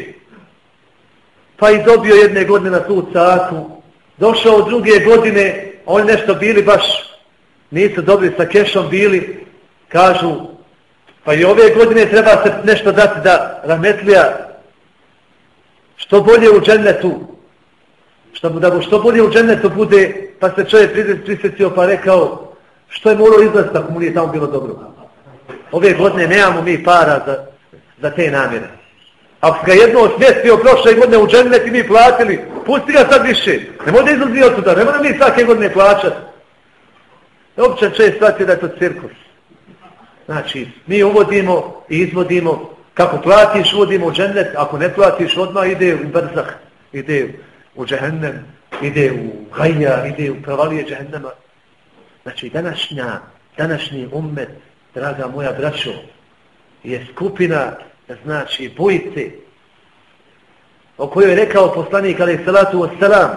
Pa i dobio jedne godine na tu caku. Došao druge godine, oni nešto bili baš, nisu dobri sa kešom bili, kažu, pa i ove godine treba se nešto dati da rahmetlija što bolje u džennetu, što, da što bolje u džennetu bude, pa se čovjek prisjetio pa rekao, što je morao izlaziti ako mu nije tamo bilo dobro. Ove godine nemamo mi para za, za te namjere. Ako ga jedno osmjestio prošle godine u džennet i mi platili, pusti ga sad više. Ne može izlazi od tuda, ne mora mi svake godine plaćati. E, Općan čovjek shvatio da je to cirkus. Znači, mi uvodimo i izvodimo, kako platiš, uvodimo u džennet, ako ne platiš, odmah ide u brzah, ide u džehennem, ide u hajja, ide u pravalije džehennema. Znači, današnja, današnji ummet, draga moja braćo, je skupina znači bojice o kojoj je rekao poslanik ali salatu wassalam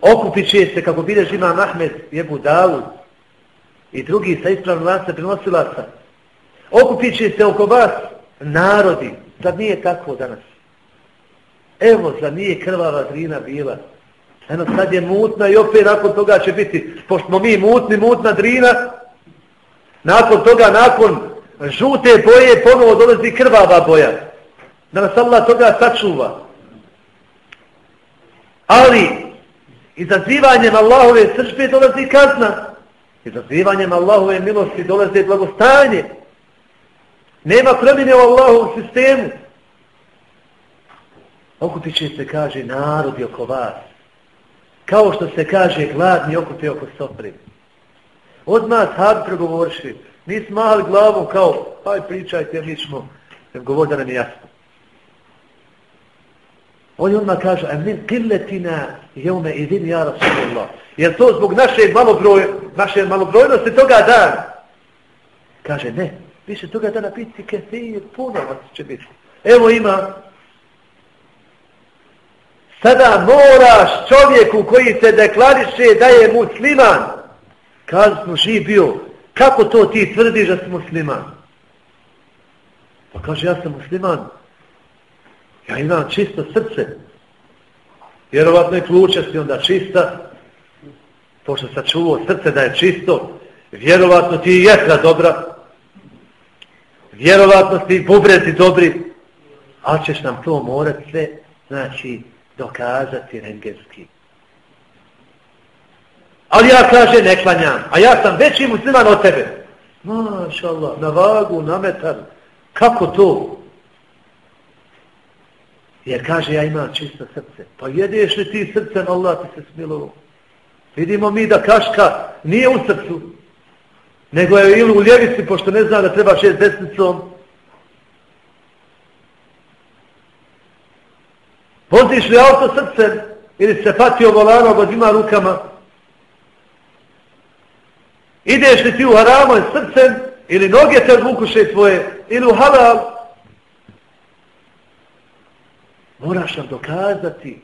okupit će se kako bideš imam Ahmed jebu Davu i drugi sa ispravnom lasa prinosilaca, okupit će se oko vas narodi. Da nije tako danas? Evo za nije krvava drina bila? Eno sad je mutna i opet nakon toga će biti pošto smo mi mutni, mutna drina nakon toga, nakon žute boje ponovo dolazi krvava boja. Da nas Allah toga sačuva. Ali, izazivanjem Allahove sržbe dolazi kazna. Izazivanjem Allahove milosti dolazi blagostanje. Nema promjene u Allahovom sistemu. Okupit će se, kaže, narodi oko vas. Kao što se kaže, gladni okupi oko sopri. Odmah sad pregovoriši. Mi mahali glavom kao, aj pričajte, mi ćemo govor da nam je jasno. Oni odmah kažu, a min killetina jeume idin ja Rasulullah. Jer to zbog naše, malobroj, naše malobrojnosti toga dana? Kaže, ne, više toga dana biti kefir, puno vas će biti. Evo ima, Tada moraš čovjeku koji se deklariše da je musliman, kada smo živ bio, Kako to ti tvrdiš da si musliman? Pa kaže, ja sam musliman. Ja imam čisto srce. Vjerovatno je kluče si onda čista. Pošto sam čuo srce da je čisto. Vjerovatno ti je jesra dobra. Vjerovatno ti bubrezi dobri. Ali ćeš nam to morat sve, znači, dokazati rengenski. Ali ja kaže ne klanjam, a ja sam veći musliman od tebe. Maša Allah, na vagu, na metar. Kako to? Jer kaže ja imam čisto srce. Pa jedeš li ti srce, Allah ti se smilovo. Vidimo mi da kaška nije u srcu, nego je ili u ljevici, pošto ne zna da treba šest desnicom. Voziš li auto srcem ili se patio volano obazima rukama? Ideš li ti u haramo srcem ili noge te odvukuše tvoje ili u halal? Moraš nam dokazati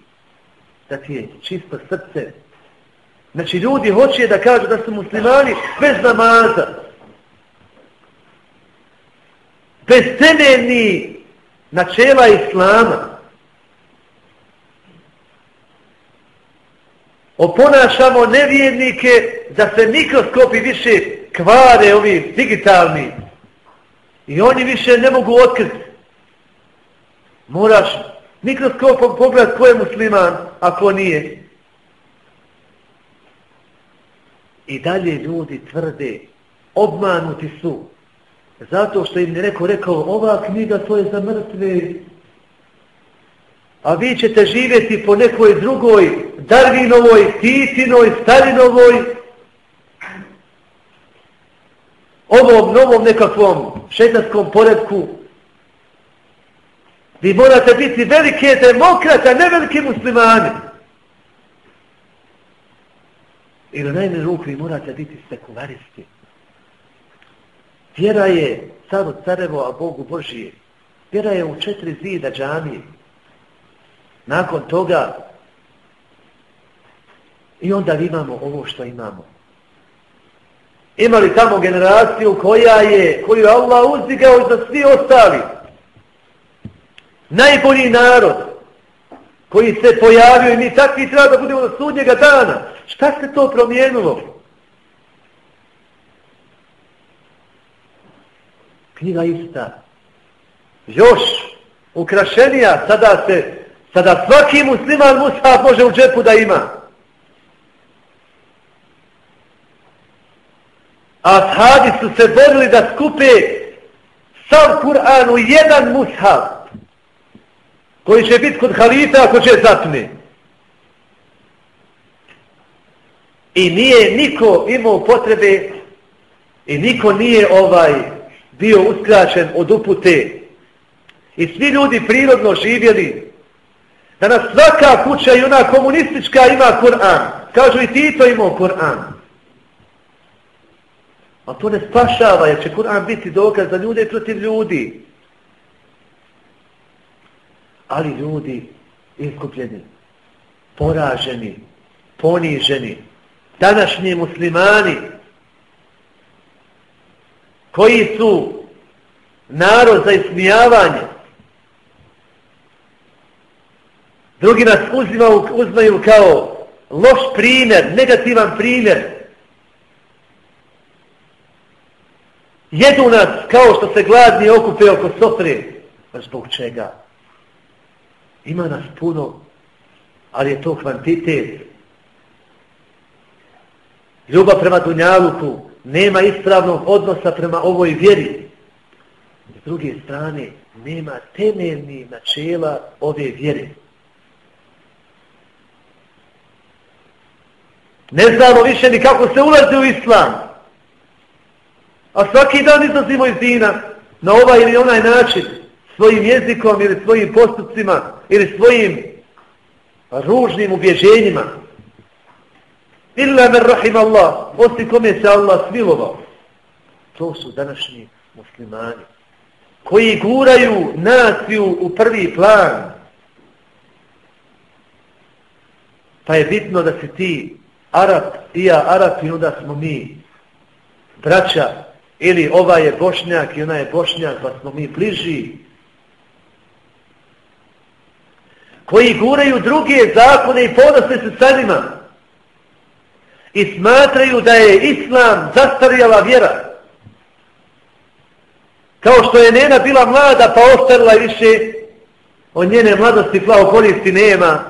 da ti je čisto srce. Znači ljudi hoće da kažu da su muslimani bez namaza. Bez temeljni načela islama. Oponašamo nevjernike da se mikroskopi više kvare ovi digitalni. I oni više ne mogu otkriti. Moraš mikroskopom pogledati ko je musliman, a ko nije. I dalje ljudi tvrde, obmanuti su. Zato što im je neko rekao, ova knjiga to je za mrtve. A vi ćete živjeti po nekoj drugoj, Darwinovoj, Titinoj, Stalinovoj, ovom novom nekakvom šetarskom poredku. Vi morate biti velike demokrate, ne veliki muslimani. I na najme ruku vi morate biti sekularisti. Vjera je caru carevo, a Bogu Božije. Vjera je u četiri zida džamije. Nakon toga i onda imamo ovo što imamo. Imali tamo generaciju koja je, koju je Allah uzdigao za svi ostali. Najbolji narod koji se pojavio i mi takvi treba da budemo do sudnjega dana. Šta se to promijenilo? knjiga ista. Još ukrašenija, sada se, sada svaki musliman mushaf može u džepu da ima. A shadi su se borili da skupe sam Kur'an u jedan mushaf koji će biti kod halita ako će zatne. I nije niko imao potrebe i niko nije ovaj bio uskraćen od upute i svi ljudi prirodno živjeli. Danas svaka kuća i ona komunistička ima Kur'an. Kažu i ti to imao Kur'an. A to ne spašava jer će Kur'an biti dokaz za ljude protiv ljudi. Ali ljudi izgubljeni, poraženi, poniženi, današnji muslimani koji su narod za ismijavanje. Drugi nas uzima, uzmaju kao loš primjer, negativan primjer. Jedu nas kao što se gladni okupe oko sofre. Pa zbog čega? Ima nas puno, ali je to kvantitet. Ljubav prema Dunjaluku, nema ispravnog odnosa prema ovoj vjeri. S druge strane, nema temeljni načela ove vjere. Ne znamo više ni kako se ulazi u islam. A svaki dan izlazimo iz dina na ovaj ili onaj način, svojim jezikom ili svojim postupcima ili svojim ružnim ubježenjima. Illa men rahim Allah, osim kome se Allah smilovao. To su današnji muslimani koji guraju naciju u prvi plan. Pa je bitno da se ti Arab i ja Arab i onda smo mi braća ili ova je Bošnjak i ona je Bošnjak pa smo mi bliži. Koji guraju druge zakone i podose se sa njima i smatraju da je islam zastarjela vjera. Kao što je Nena bila mlada pa ostarila više od njene mladosti plavo koristi nema.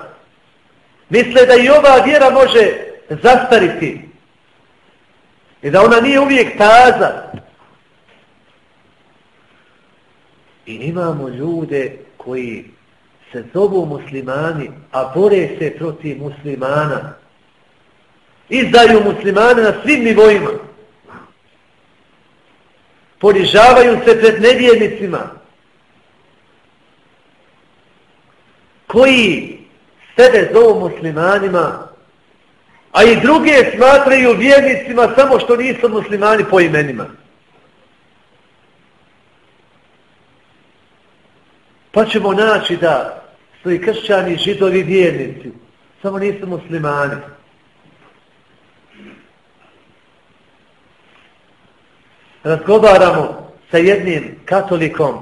Misle da i ova vjera može zastariti. I da ona nije uvijek taza. I imamo ljude koji se zovu muslimani, a bore se protiv muslimana izdaju muslimane na svim nivoima. Ponižavaju se pred nedjednicima. koji sebe zovu muslimanima, a i druge smatraju vjernicima samo što nisu muslimani po imenima. Pa ćemo naći da su i kršćani židovi vjernici, samo nisu muslimani. Razgovaramo sa jednim katolikom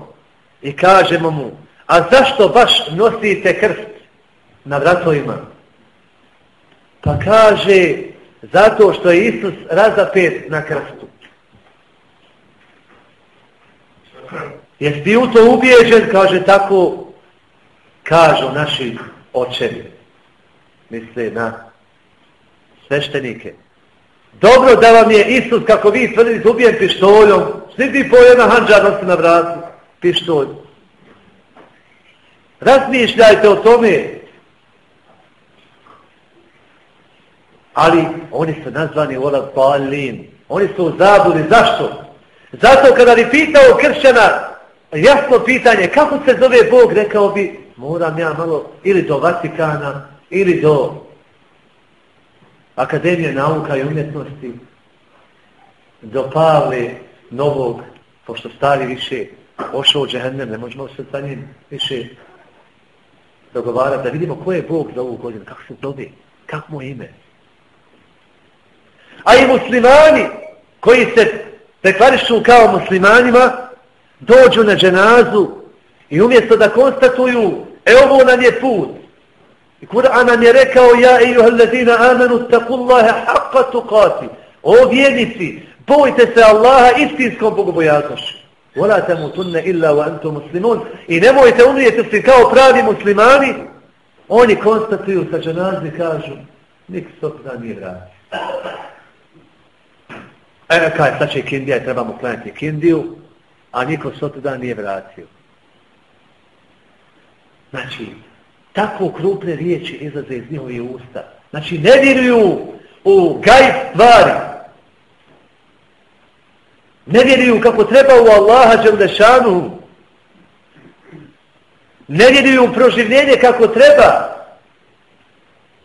i kažemo mu, a zašto baš nosite krst na vratovima? Pa kaže, zato što je Isus razapet na krstu. Jesi ti u to ubijeđen? Kaže, tako kažu naši očevi. Misle na sveštenike. Dobro da vam je Isus, kako vi tvrdite, ubijen pištoljom. Svi po jedna hanđa nosi na vratu pištolj. Razmišljajte o tome. Ali oni su nazvani ola palin. Oni su u zabudi. Zašto? Zato kada bi pitao kršćana jasno pitanje, kako se zove Bog, rekao bi, moram ja malo ili do Vatikana, ili do Akademije nauka i umjetnosti, do Pavle Novog, pošto stari više ošao u džehennem, ne možemo se sa njim više dogovarati, da vidimo ko je Bog za ovu godinu, kako se zove, kako mu ime. A i muslimani koji se deklarišu kao muslimanima, dođu na dženazu i umjesto da konstatuju, e ovo nam je put. I Kur'an nam je rekao, ja i juhalladina amenu, takullaha haqqa tuqati. O vjernici, bojte se Allaha istinskom bogobojatnošću. ولا تموتن illa wa antum muslimun. I nemojte umrijeti svi kao pravi muslimani. Oni konstatuju sa dženazi, kažu, nik stop da nije vrati. E, kaj, sad će kindija, trebamo klanjati kindiju, a niko s da nije vratio. Znači, tako krupne riječi izlaze iz njihovi usta. Znači, ne vjeruju u gaj stvari. Ne vjeruju kako treba u Allaha Đaldešanu. Ne vjeruju u proživljenje kako treba.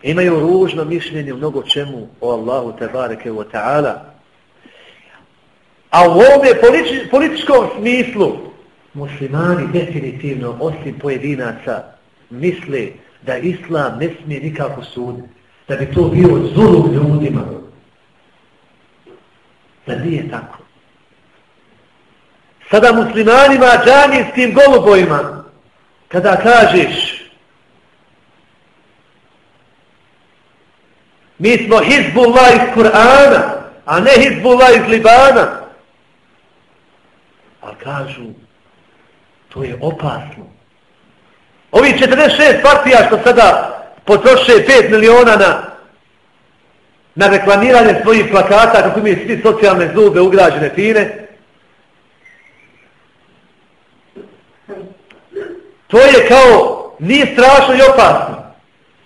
Imaju ružno mišljenje u mnogo čemu o Allahu Tebareke wa ta'ala. A u ovome politi političkom smislu muslimani definitivno osim pojedinaca misle da islam ne smije nikako suditi. Da bi to bio zulum ljudima. Da nije tako. Sada muslimanima, džanijskim golubojima, kada kažeš mi smo Hizbullah iz Kur'ana, a ne Hizbullah iz Libana, kažu, to je opasno. Ovi 46 partija što sada potroše 5 miliona na, na reklamiranje svojih plakata kako imaju svi socijalne zube ugrađene fine, to je kao, nije strašno i opasno.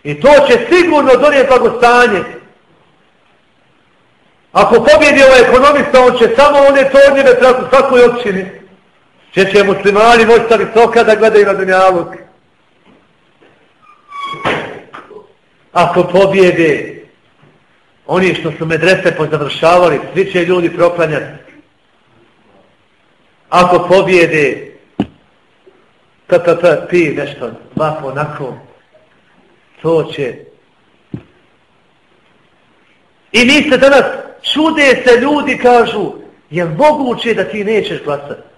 I to će sigurno donijeti blagostanje Ako pobjedi ovaj ekonomista, on će samo one tornjeve traku svakoj općini. Će će muslimani moći sa visoka da gledaju na dunjalog. Ako pobjede oni što su medrese pozavršavali, svi će ljudi proklanjati. Ako pobjede t, t, t, ti nešto, ovako, onako, to će. I niste danas čude se ljudi, kažu, je moguće da ti nećeš glasati?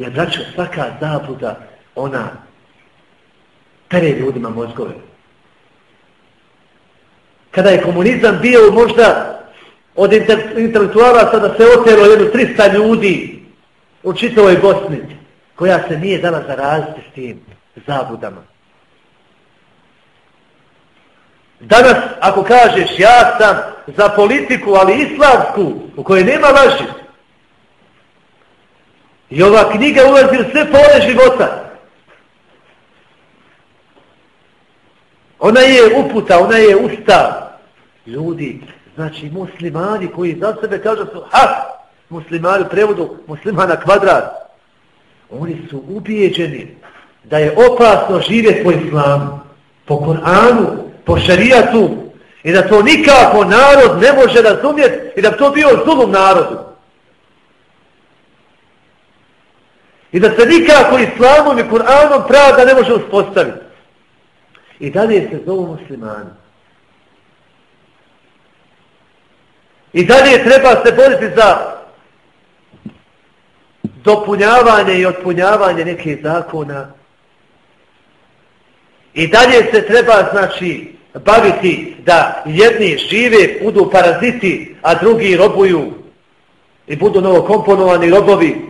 Jer, znači, svaka zabuda, ona pere ljudima mozgove. Kada je komunizam bio možda od intelektuala sada se otero jedno 300 ljudi u čitovoj Bosni, koja se nije dala zaraziti s tim zabudama. Danas, ako kažeš, ja sam za politiku, ali islamsku, u kojoj nema laži. I ova knjiga ulazi u sve pore života. Ona je uputa, ona je usta Ljudi, znači muslimani koji za sebe kažu su ha, muslimani u prevodu, muslimana kvadrat. Oni su ubijeđeni da je opasno živjeti po islamu, po Koranu, po šarijatu i da to nikako narod ne može razumjeti i da to bio zulum narodu. I da se nikako islamom i Kur'anom pravda ne može uspostaviti. I dalje se zovu muslimani. I dalje treba se boriti za dopunjavanje i otpunjavanje nekih zakona. I dalje se treba, znači, baviti da jedni žive, budu paraziti, a drugi robuju i budu novokomponovani robovi.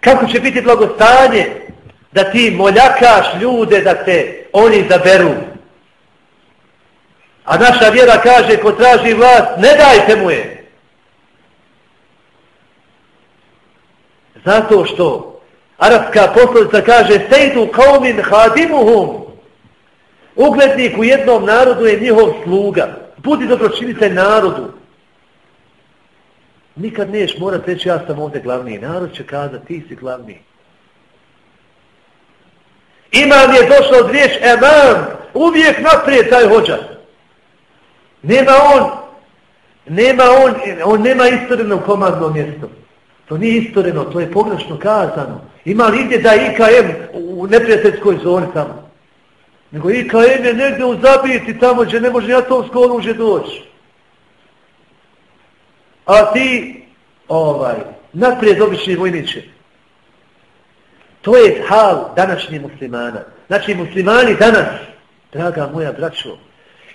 Kako će biti blagostanje da ti moljakaš ljude da te oni zaberu? A naša vjera kaže, ko traži vlast, ne dajte mu je. Zato što arapska poslovica kaže, sejdu kaumin hadimuhum. Uglednik u jednom narodu je njihov sluga. Budi dobročinitelj narodu. Nikad neš morat reći, ja sam ovdje glavni. Narod će kazati, ti si glavni. Imam je došao od riječ, emam, uvijek naprijed taj hođa. Nema on, nema on, on nema istoreno komandno mjesto. To nije istoreno, to je pogrešno kazano. Ima li gdje da IKM u neprijateljskoj zoni tamo? Nego IKM je negdje u zabiti tamo gdje ne može ja to skoro uđe doći. A ti, ovaj, naprijed obični vojniče. To je hal današnjih muslimana. Znači muslimani danas, draga moja braćo,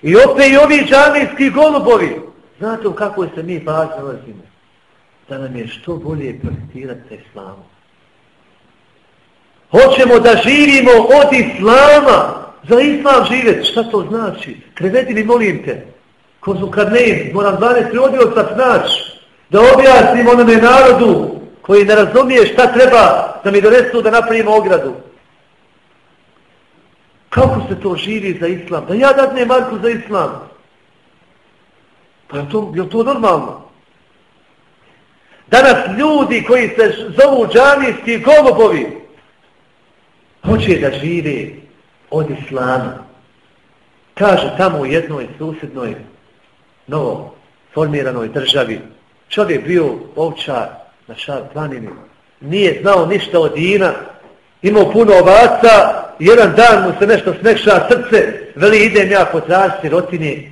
I opet i ovi džamijski golubovi. Znate u kakvoj se mi bazi nalazimo? Da nam je što bolje profitirati sa islamom. Hoćemo da živimo od islama. Za islam živjeti. Šta to znači? Kreveti mi, molim te. Ko su kad ne, moram 12 odjel sad znači. Da objasnim onome narodu koji ne razumije šta treba da mi donesu da napravimo ogradu. Kako se to živi za islam? Da ja dadne Marku za islam. Pa je to, je to normalno? Danas ljudi koji se zovu džanijski golubovi hoće da žive od islama. Kaže tamo u jednoj susjednoj novo formiranoj državi čovjek bio ovčar na šar planini. Nije znao ništa od dina, imao puno ovaca, jedan dan mu se nešto smekša srce, veli idem ja po tražci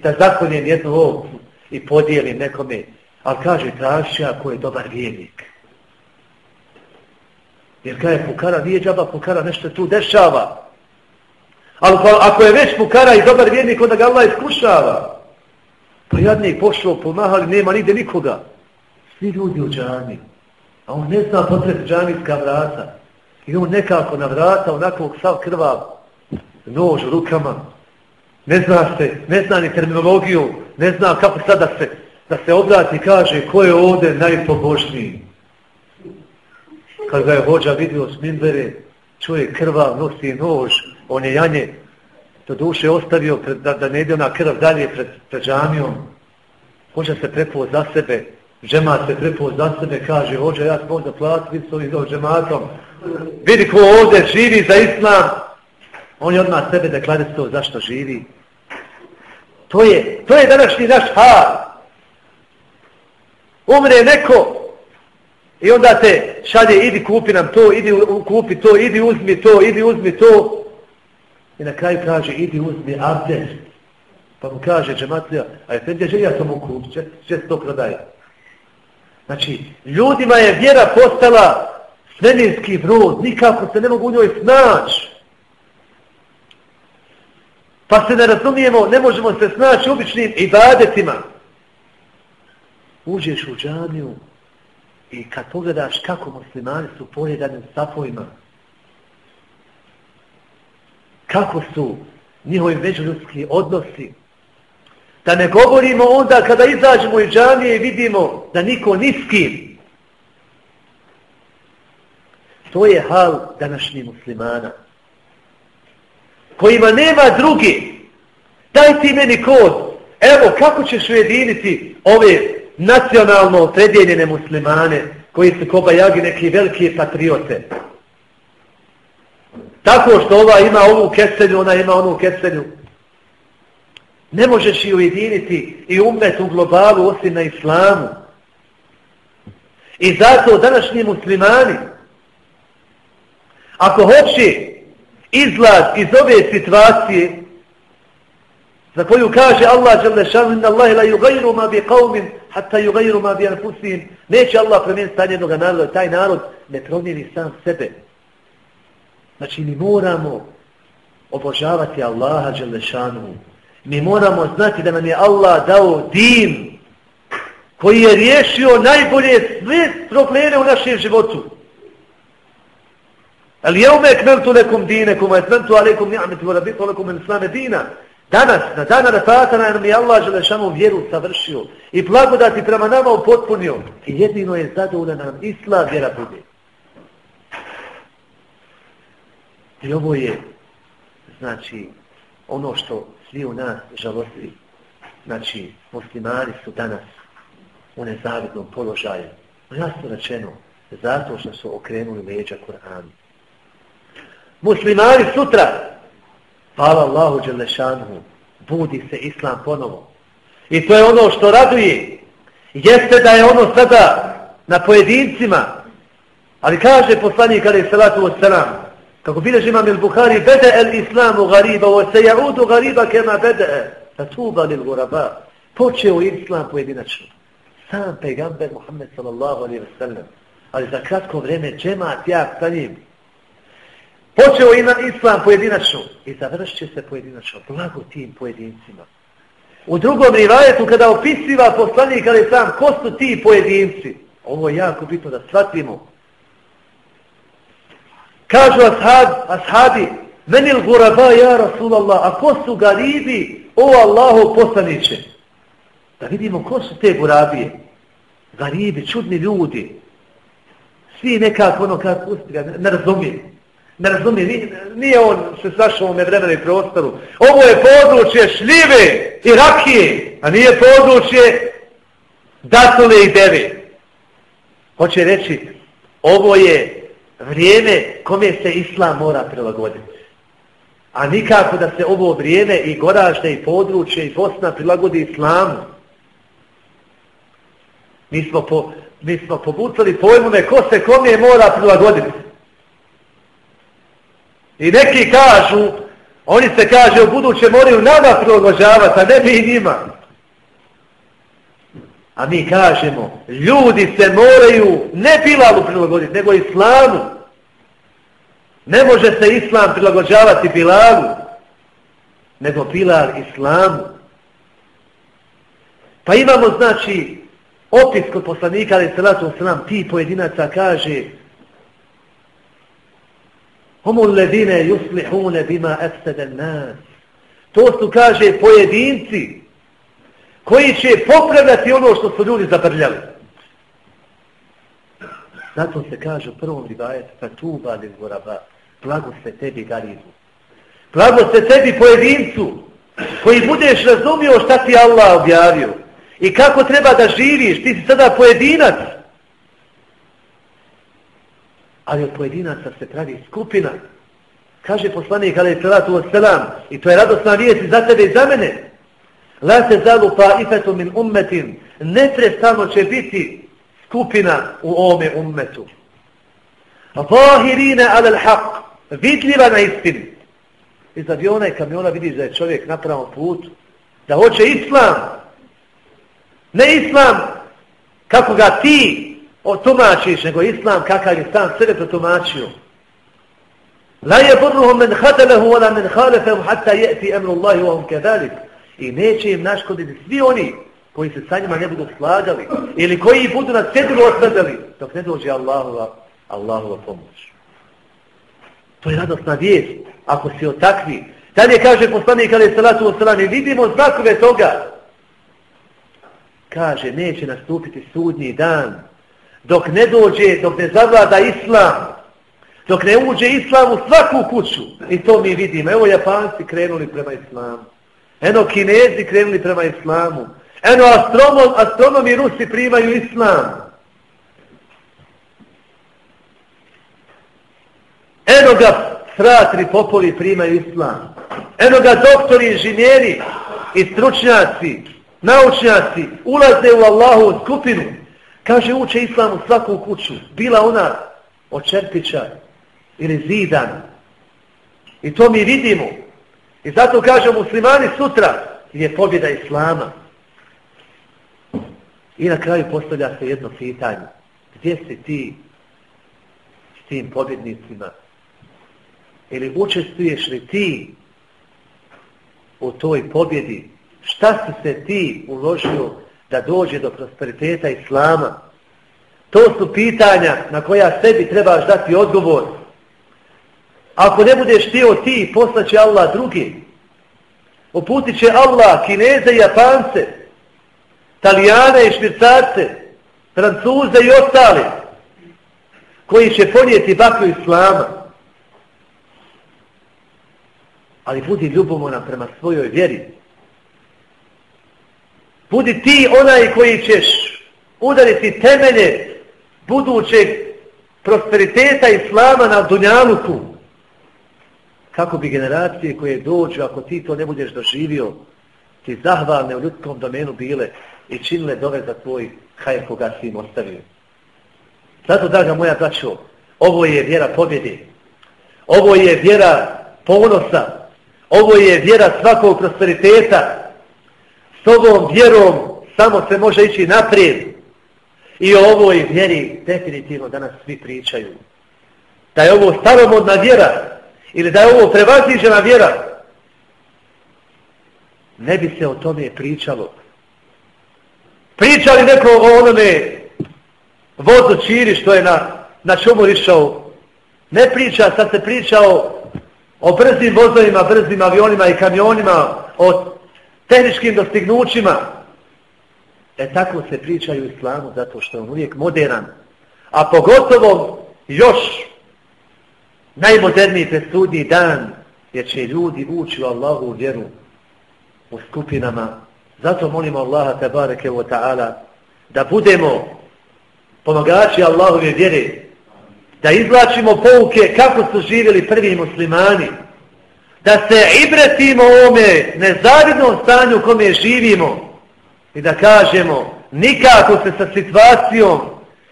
da zakonjem jednu ovcu i podijelim nekome. Ali kaže tražća koji je dobar vijenik. Jer kada je pukara, nije džaba pukara, nešto tu dešava. Ali ako je već pukara i dobar vjernik, onda ga Allah iskušava. Pa jadnik po pomahali, nema nigde nikoga. Svi ljudi u džami. A on ne zna potret džamijska vrata. I on nekako na vrata, onakvog sav krvav, nož u rukama, ne zna se, ne zna ni terminologiju, ne zna kako sad da se, da se obrati i kaže ko je ovde najpobožniji. Kad ga je hođa vidio s Minbere, čuje krvav, nosi nož, on je janje, to duše ostavio pred, da, da ne ide ona krv dalje pred, pred džamijom. Hođa se prepo za sebe, džemat se prepo za sebe, kaže, ođe, ja sam ovdje platiti s ovim džematom, vidi ko ovdje živi za islam, on je odmah sebe deklarisao zašto živi. To je, to je današnji naš hal. Umre neko i onda te šalje, idi kupi nam to, idi kupi to, idi uzmi to, idi uzmi to. I na kraju kaže, idi uzmi abdest. Pa mu kaže džematlija, a je gdje ja sam mu kupiti, će se to prodaje. Znači, ljudima je vjera postala svemirski brod, nikako se ne mogu u njoj snaći. Pa se ne razumijemo, ne možemo se snaći običnim ibadetima. Uđeš u džamiju i kad pogledaš kako muslimani su pojedani u safovima, kako su njihovi međuljudski odnosi, da ne govorimo onda kada izađemo iz džamije i vidimo da niko niskim To je hal današnjih muslimana. Kojima nema drugi. Daj ti meni kod. Evo, kako ćeš ujediniti ove nacionalno opredjeljene muslimane koji su kobajagi neki veliki patriote. Tako što ova ima ovu keselju, ona ima onu keselju. Ne možeš i ujediniti i umet u globalu osim na islamu. I zato današnji muslimani, ako hoće izlaz iz ove situacije, za koju kaže Allah dželle šanu, inna Allahi la yugayru ma bi qavmin, hatta yugayru ma bi anfusihim neće Allah promijeniti stanje jednog naroda, taj narod ne promijeni sam sebe. Znači mi moramo obožavati Allaha dželle šanu. Mi moramo znati da nam je Allah dao din koji je riješio najbolje sve probleme u našem životu. Ali je ume ekmeltu lekom dine, kuma etmentu alekum ni'ametu, vola bitu alekum in islame dina. Danas, na dana rafatana, nam je Allah želešanu vjeru savršio i blagodati prema nama upotpunio. I jedino je zadovoljan nam isla vjera bude. I ovo je, znači, ono što svi u nas žalosti, znači, muslimani su danas u nezavidnom položaju. Jasno rečeno, zato što su okrenuli leđa Kur'anu. Muslimani sutra, hvala Allahu Đelešanhu, budi se Islam ponovo. I to je ono što raduje. Jeste da je ono sada na pojedincima, ali kaže poslanik ali salatu wassalam, kako bileži imam il Bukhari, bede el islamu gariba, o se jaudu gariba kema bede, sa tuba lil guraba, počeo islam pojedinačno sam pejgamber Muhammed sallallahu alaihi wa sallam. Ali za kratko vreme džemat ja sa njim. Počeo ima islam pojedinačno i završće se pojedinačno. Blago tim pojedincima. U drugom rivajetu kada opisiva poslanik ali sam ko su ti pojedinci. Ovo je jako bitno da shvatimo. Kažu ashab, ashabi, menil guraba ja Rasulallah, a ko su garibi o Allahu poslaniće? Da vidimo ko su te gurabije. Garibi, čudni ljudi. Svi nekako ono kad pusti ga, ne razumije. Ne razumije, nije, nije on se sašao u nevremenu prostoru. Ovo je područje šljive i rakije, a nije područje datule i deve. Hoće reći, ovo je vrijeme kome se islam mora prilagoditi. A nikako da se ovo vrijeme i goražne i područje i Bosna prilagodi islamu. Mi smo, po, mi smo pobucali pojmove ko se kome mora prilagoditi. I neki kažu, oni se kaže u buduće moraju nama prilagođavati, a ne mi njima. A mi kažemo, ljudi se moraju ne Bilalu prilagoditi, nego Islamu. Ne može se Islam prilagođavati Bilalu, nego Bilal Islamu. Pa imamo, znači, opis kod poslanika, ali salatu wasalam, ti pojedinaca kaže Homo ledine yuslihune bima efseden nas. To su, kaže, pojedinci koji će popravljati ono što su ljudi zabrljali. Zato se kaže u prvom rivajetu, fatuba li zvoraba, blago se tebi garizu. Blago se tebi pojedincu koji budeš razumio šta ti Allah objavio. I kako treba da živiš? Ti si sada pojedinac. Ali od pojedinaca se pravi skupina. Kaže poslanik alaih salatu wasalam, i to je radosna vijest za tebe i za mene. La se zalu pa ifetu min ummetin, neprestano će biti skupina u ome ummetu. Zahirine alal haq, vidljiva na istini. Iz aviona i kamiona vidiš da je čovjek na pravom putu, da hoće islam, Ne islam kako ga ti otumačiš, nego islam kakav je sam sebe protumačio. La je burruhum men hadalehu, wala men halefehu, hatta je'ti emru Allahi wa hum kedalik. I neće im naškoditi svi oni koji se sa njima ne budu slagali, ili koji budu na cedilu osvedali, dok ne dođe Allahova, Allahova pomoć. To je radosna vijest, ako si otakvi. Dalje kaže poslanik, ali salatu wasalam, i vidimo znakove toga, kaže neće nastupiti sudnji dan dok ne dođe, dok ne zavlada islam, dok ne uđe islam u svaku kuću. I to mi vidimo. Evo Japanci krenuli prema islamu. Eno Kinezi krenuli prema islamu. Eno astronom, astronomi Rusi primaju islam. Eno ga fratri popoli primaju islam. Eno ga doktori, inženjeri i stručnjaci, naučnjaci ulaze u Allahu skupinu. Kaže, uče islam u svaku kuću. Bila ona od čerpića ili zidan. I to mi vidimo. I zato kaže muslimani sutra je pobjeda islama. I na kraju postavlja se jedno pitanje. Gdje si ti s tim pobjednicima? Ili učestvuješ li ti u toj pobjedi? Šta si se ti uložio da dođe do prosperiteta islama? To su pitanja na koja sebi trebaš dati odgovor. Ako ne budeš tio ti, poslaće Allah drugi. Uputit će Allah Kineze i Japance, Talijane i Švicarce, Francuze i ostale, koji će ponijeti baklju Islama. Ali budi ljubomoran prema svojoj vjeri. Budi ti onaj koji ćeš udariti temelje budućeg prosperiteta Islama na Dunjaluku. Kako bi generacije koje dođu, ako ti to ne budeš doživio, ti zahvalne u ljudskom domenu bile i činile dove za tvoj hajr koga si im ostavio. Zato, draga moja braćo, ovo je vjera pobjede. Ovo je vjera ponosa. Ovo je vjera svakog prosperiteta. S ovom vjerom samo se može ići naprijed. I o ovoj vjeri definitivno danas svi pričaju. Da je ovo staromodna vjera ili da je ovo prevaziđena vjera, ne bi se o tome pričalo. Pričali neko o onome vozu čiri što je na, na čumu išao. Ne priča, sad se pričao o brzim vozovima, brzim avionima i kamionima, o tehničkim dostignućima. E tako se pričaju islamu zato što je on uvijek modern. A pogotovo još najmoderniji presudni dan jer će ljudi ući u Allahu vjeru u skupinama. Zato molimo Allaha tabareke wa ta'ala da budemo pomagači Allahove vjere, da izlačimo pouke kako su živjeli prvi muslimani, da se ibretimo ome nezavidnom stanju u kome živimo. I da kažemo nikako se sa situacijom,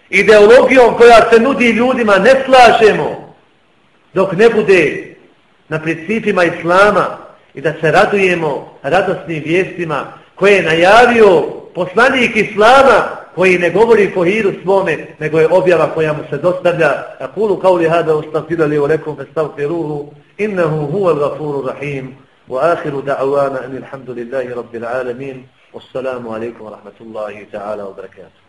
ideologijom koja se nudi ljudima ne slažemo dok ne bude na principima Islama i da se radujemo radosnim vijestima koje je najavio poslanik Islama koji ne govori po hiru svome, nego je objava koja mu se dostavlja. A kulu kao li hada ustavfila li u lekom festavfiruhu, innehu huval gafuru rahim, wa ahiru da'wana, in ilhamdulillahi rabbil alamin, wassalamu alaikum wa rahmatullahi ta'ala wa barakatuh.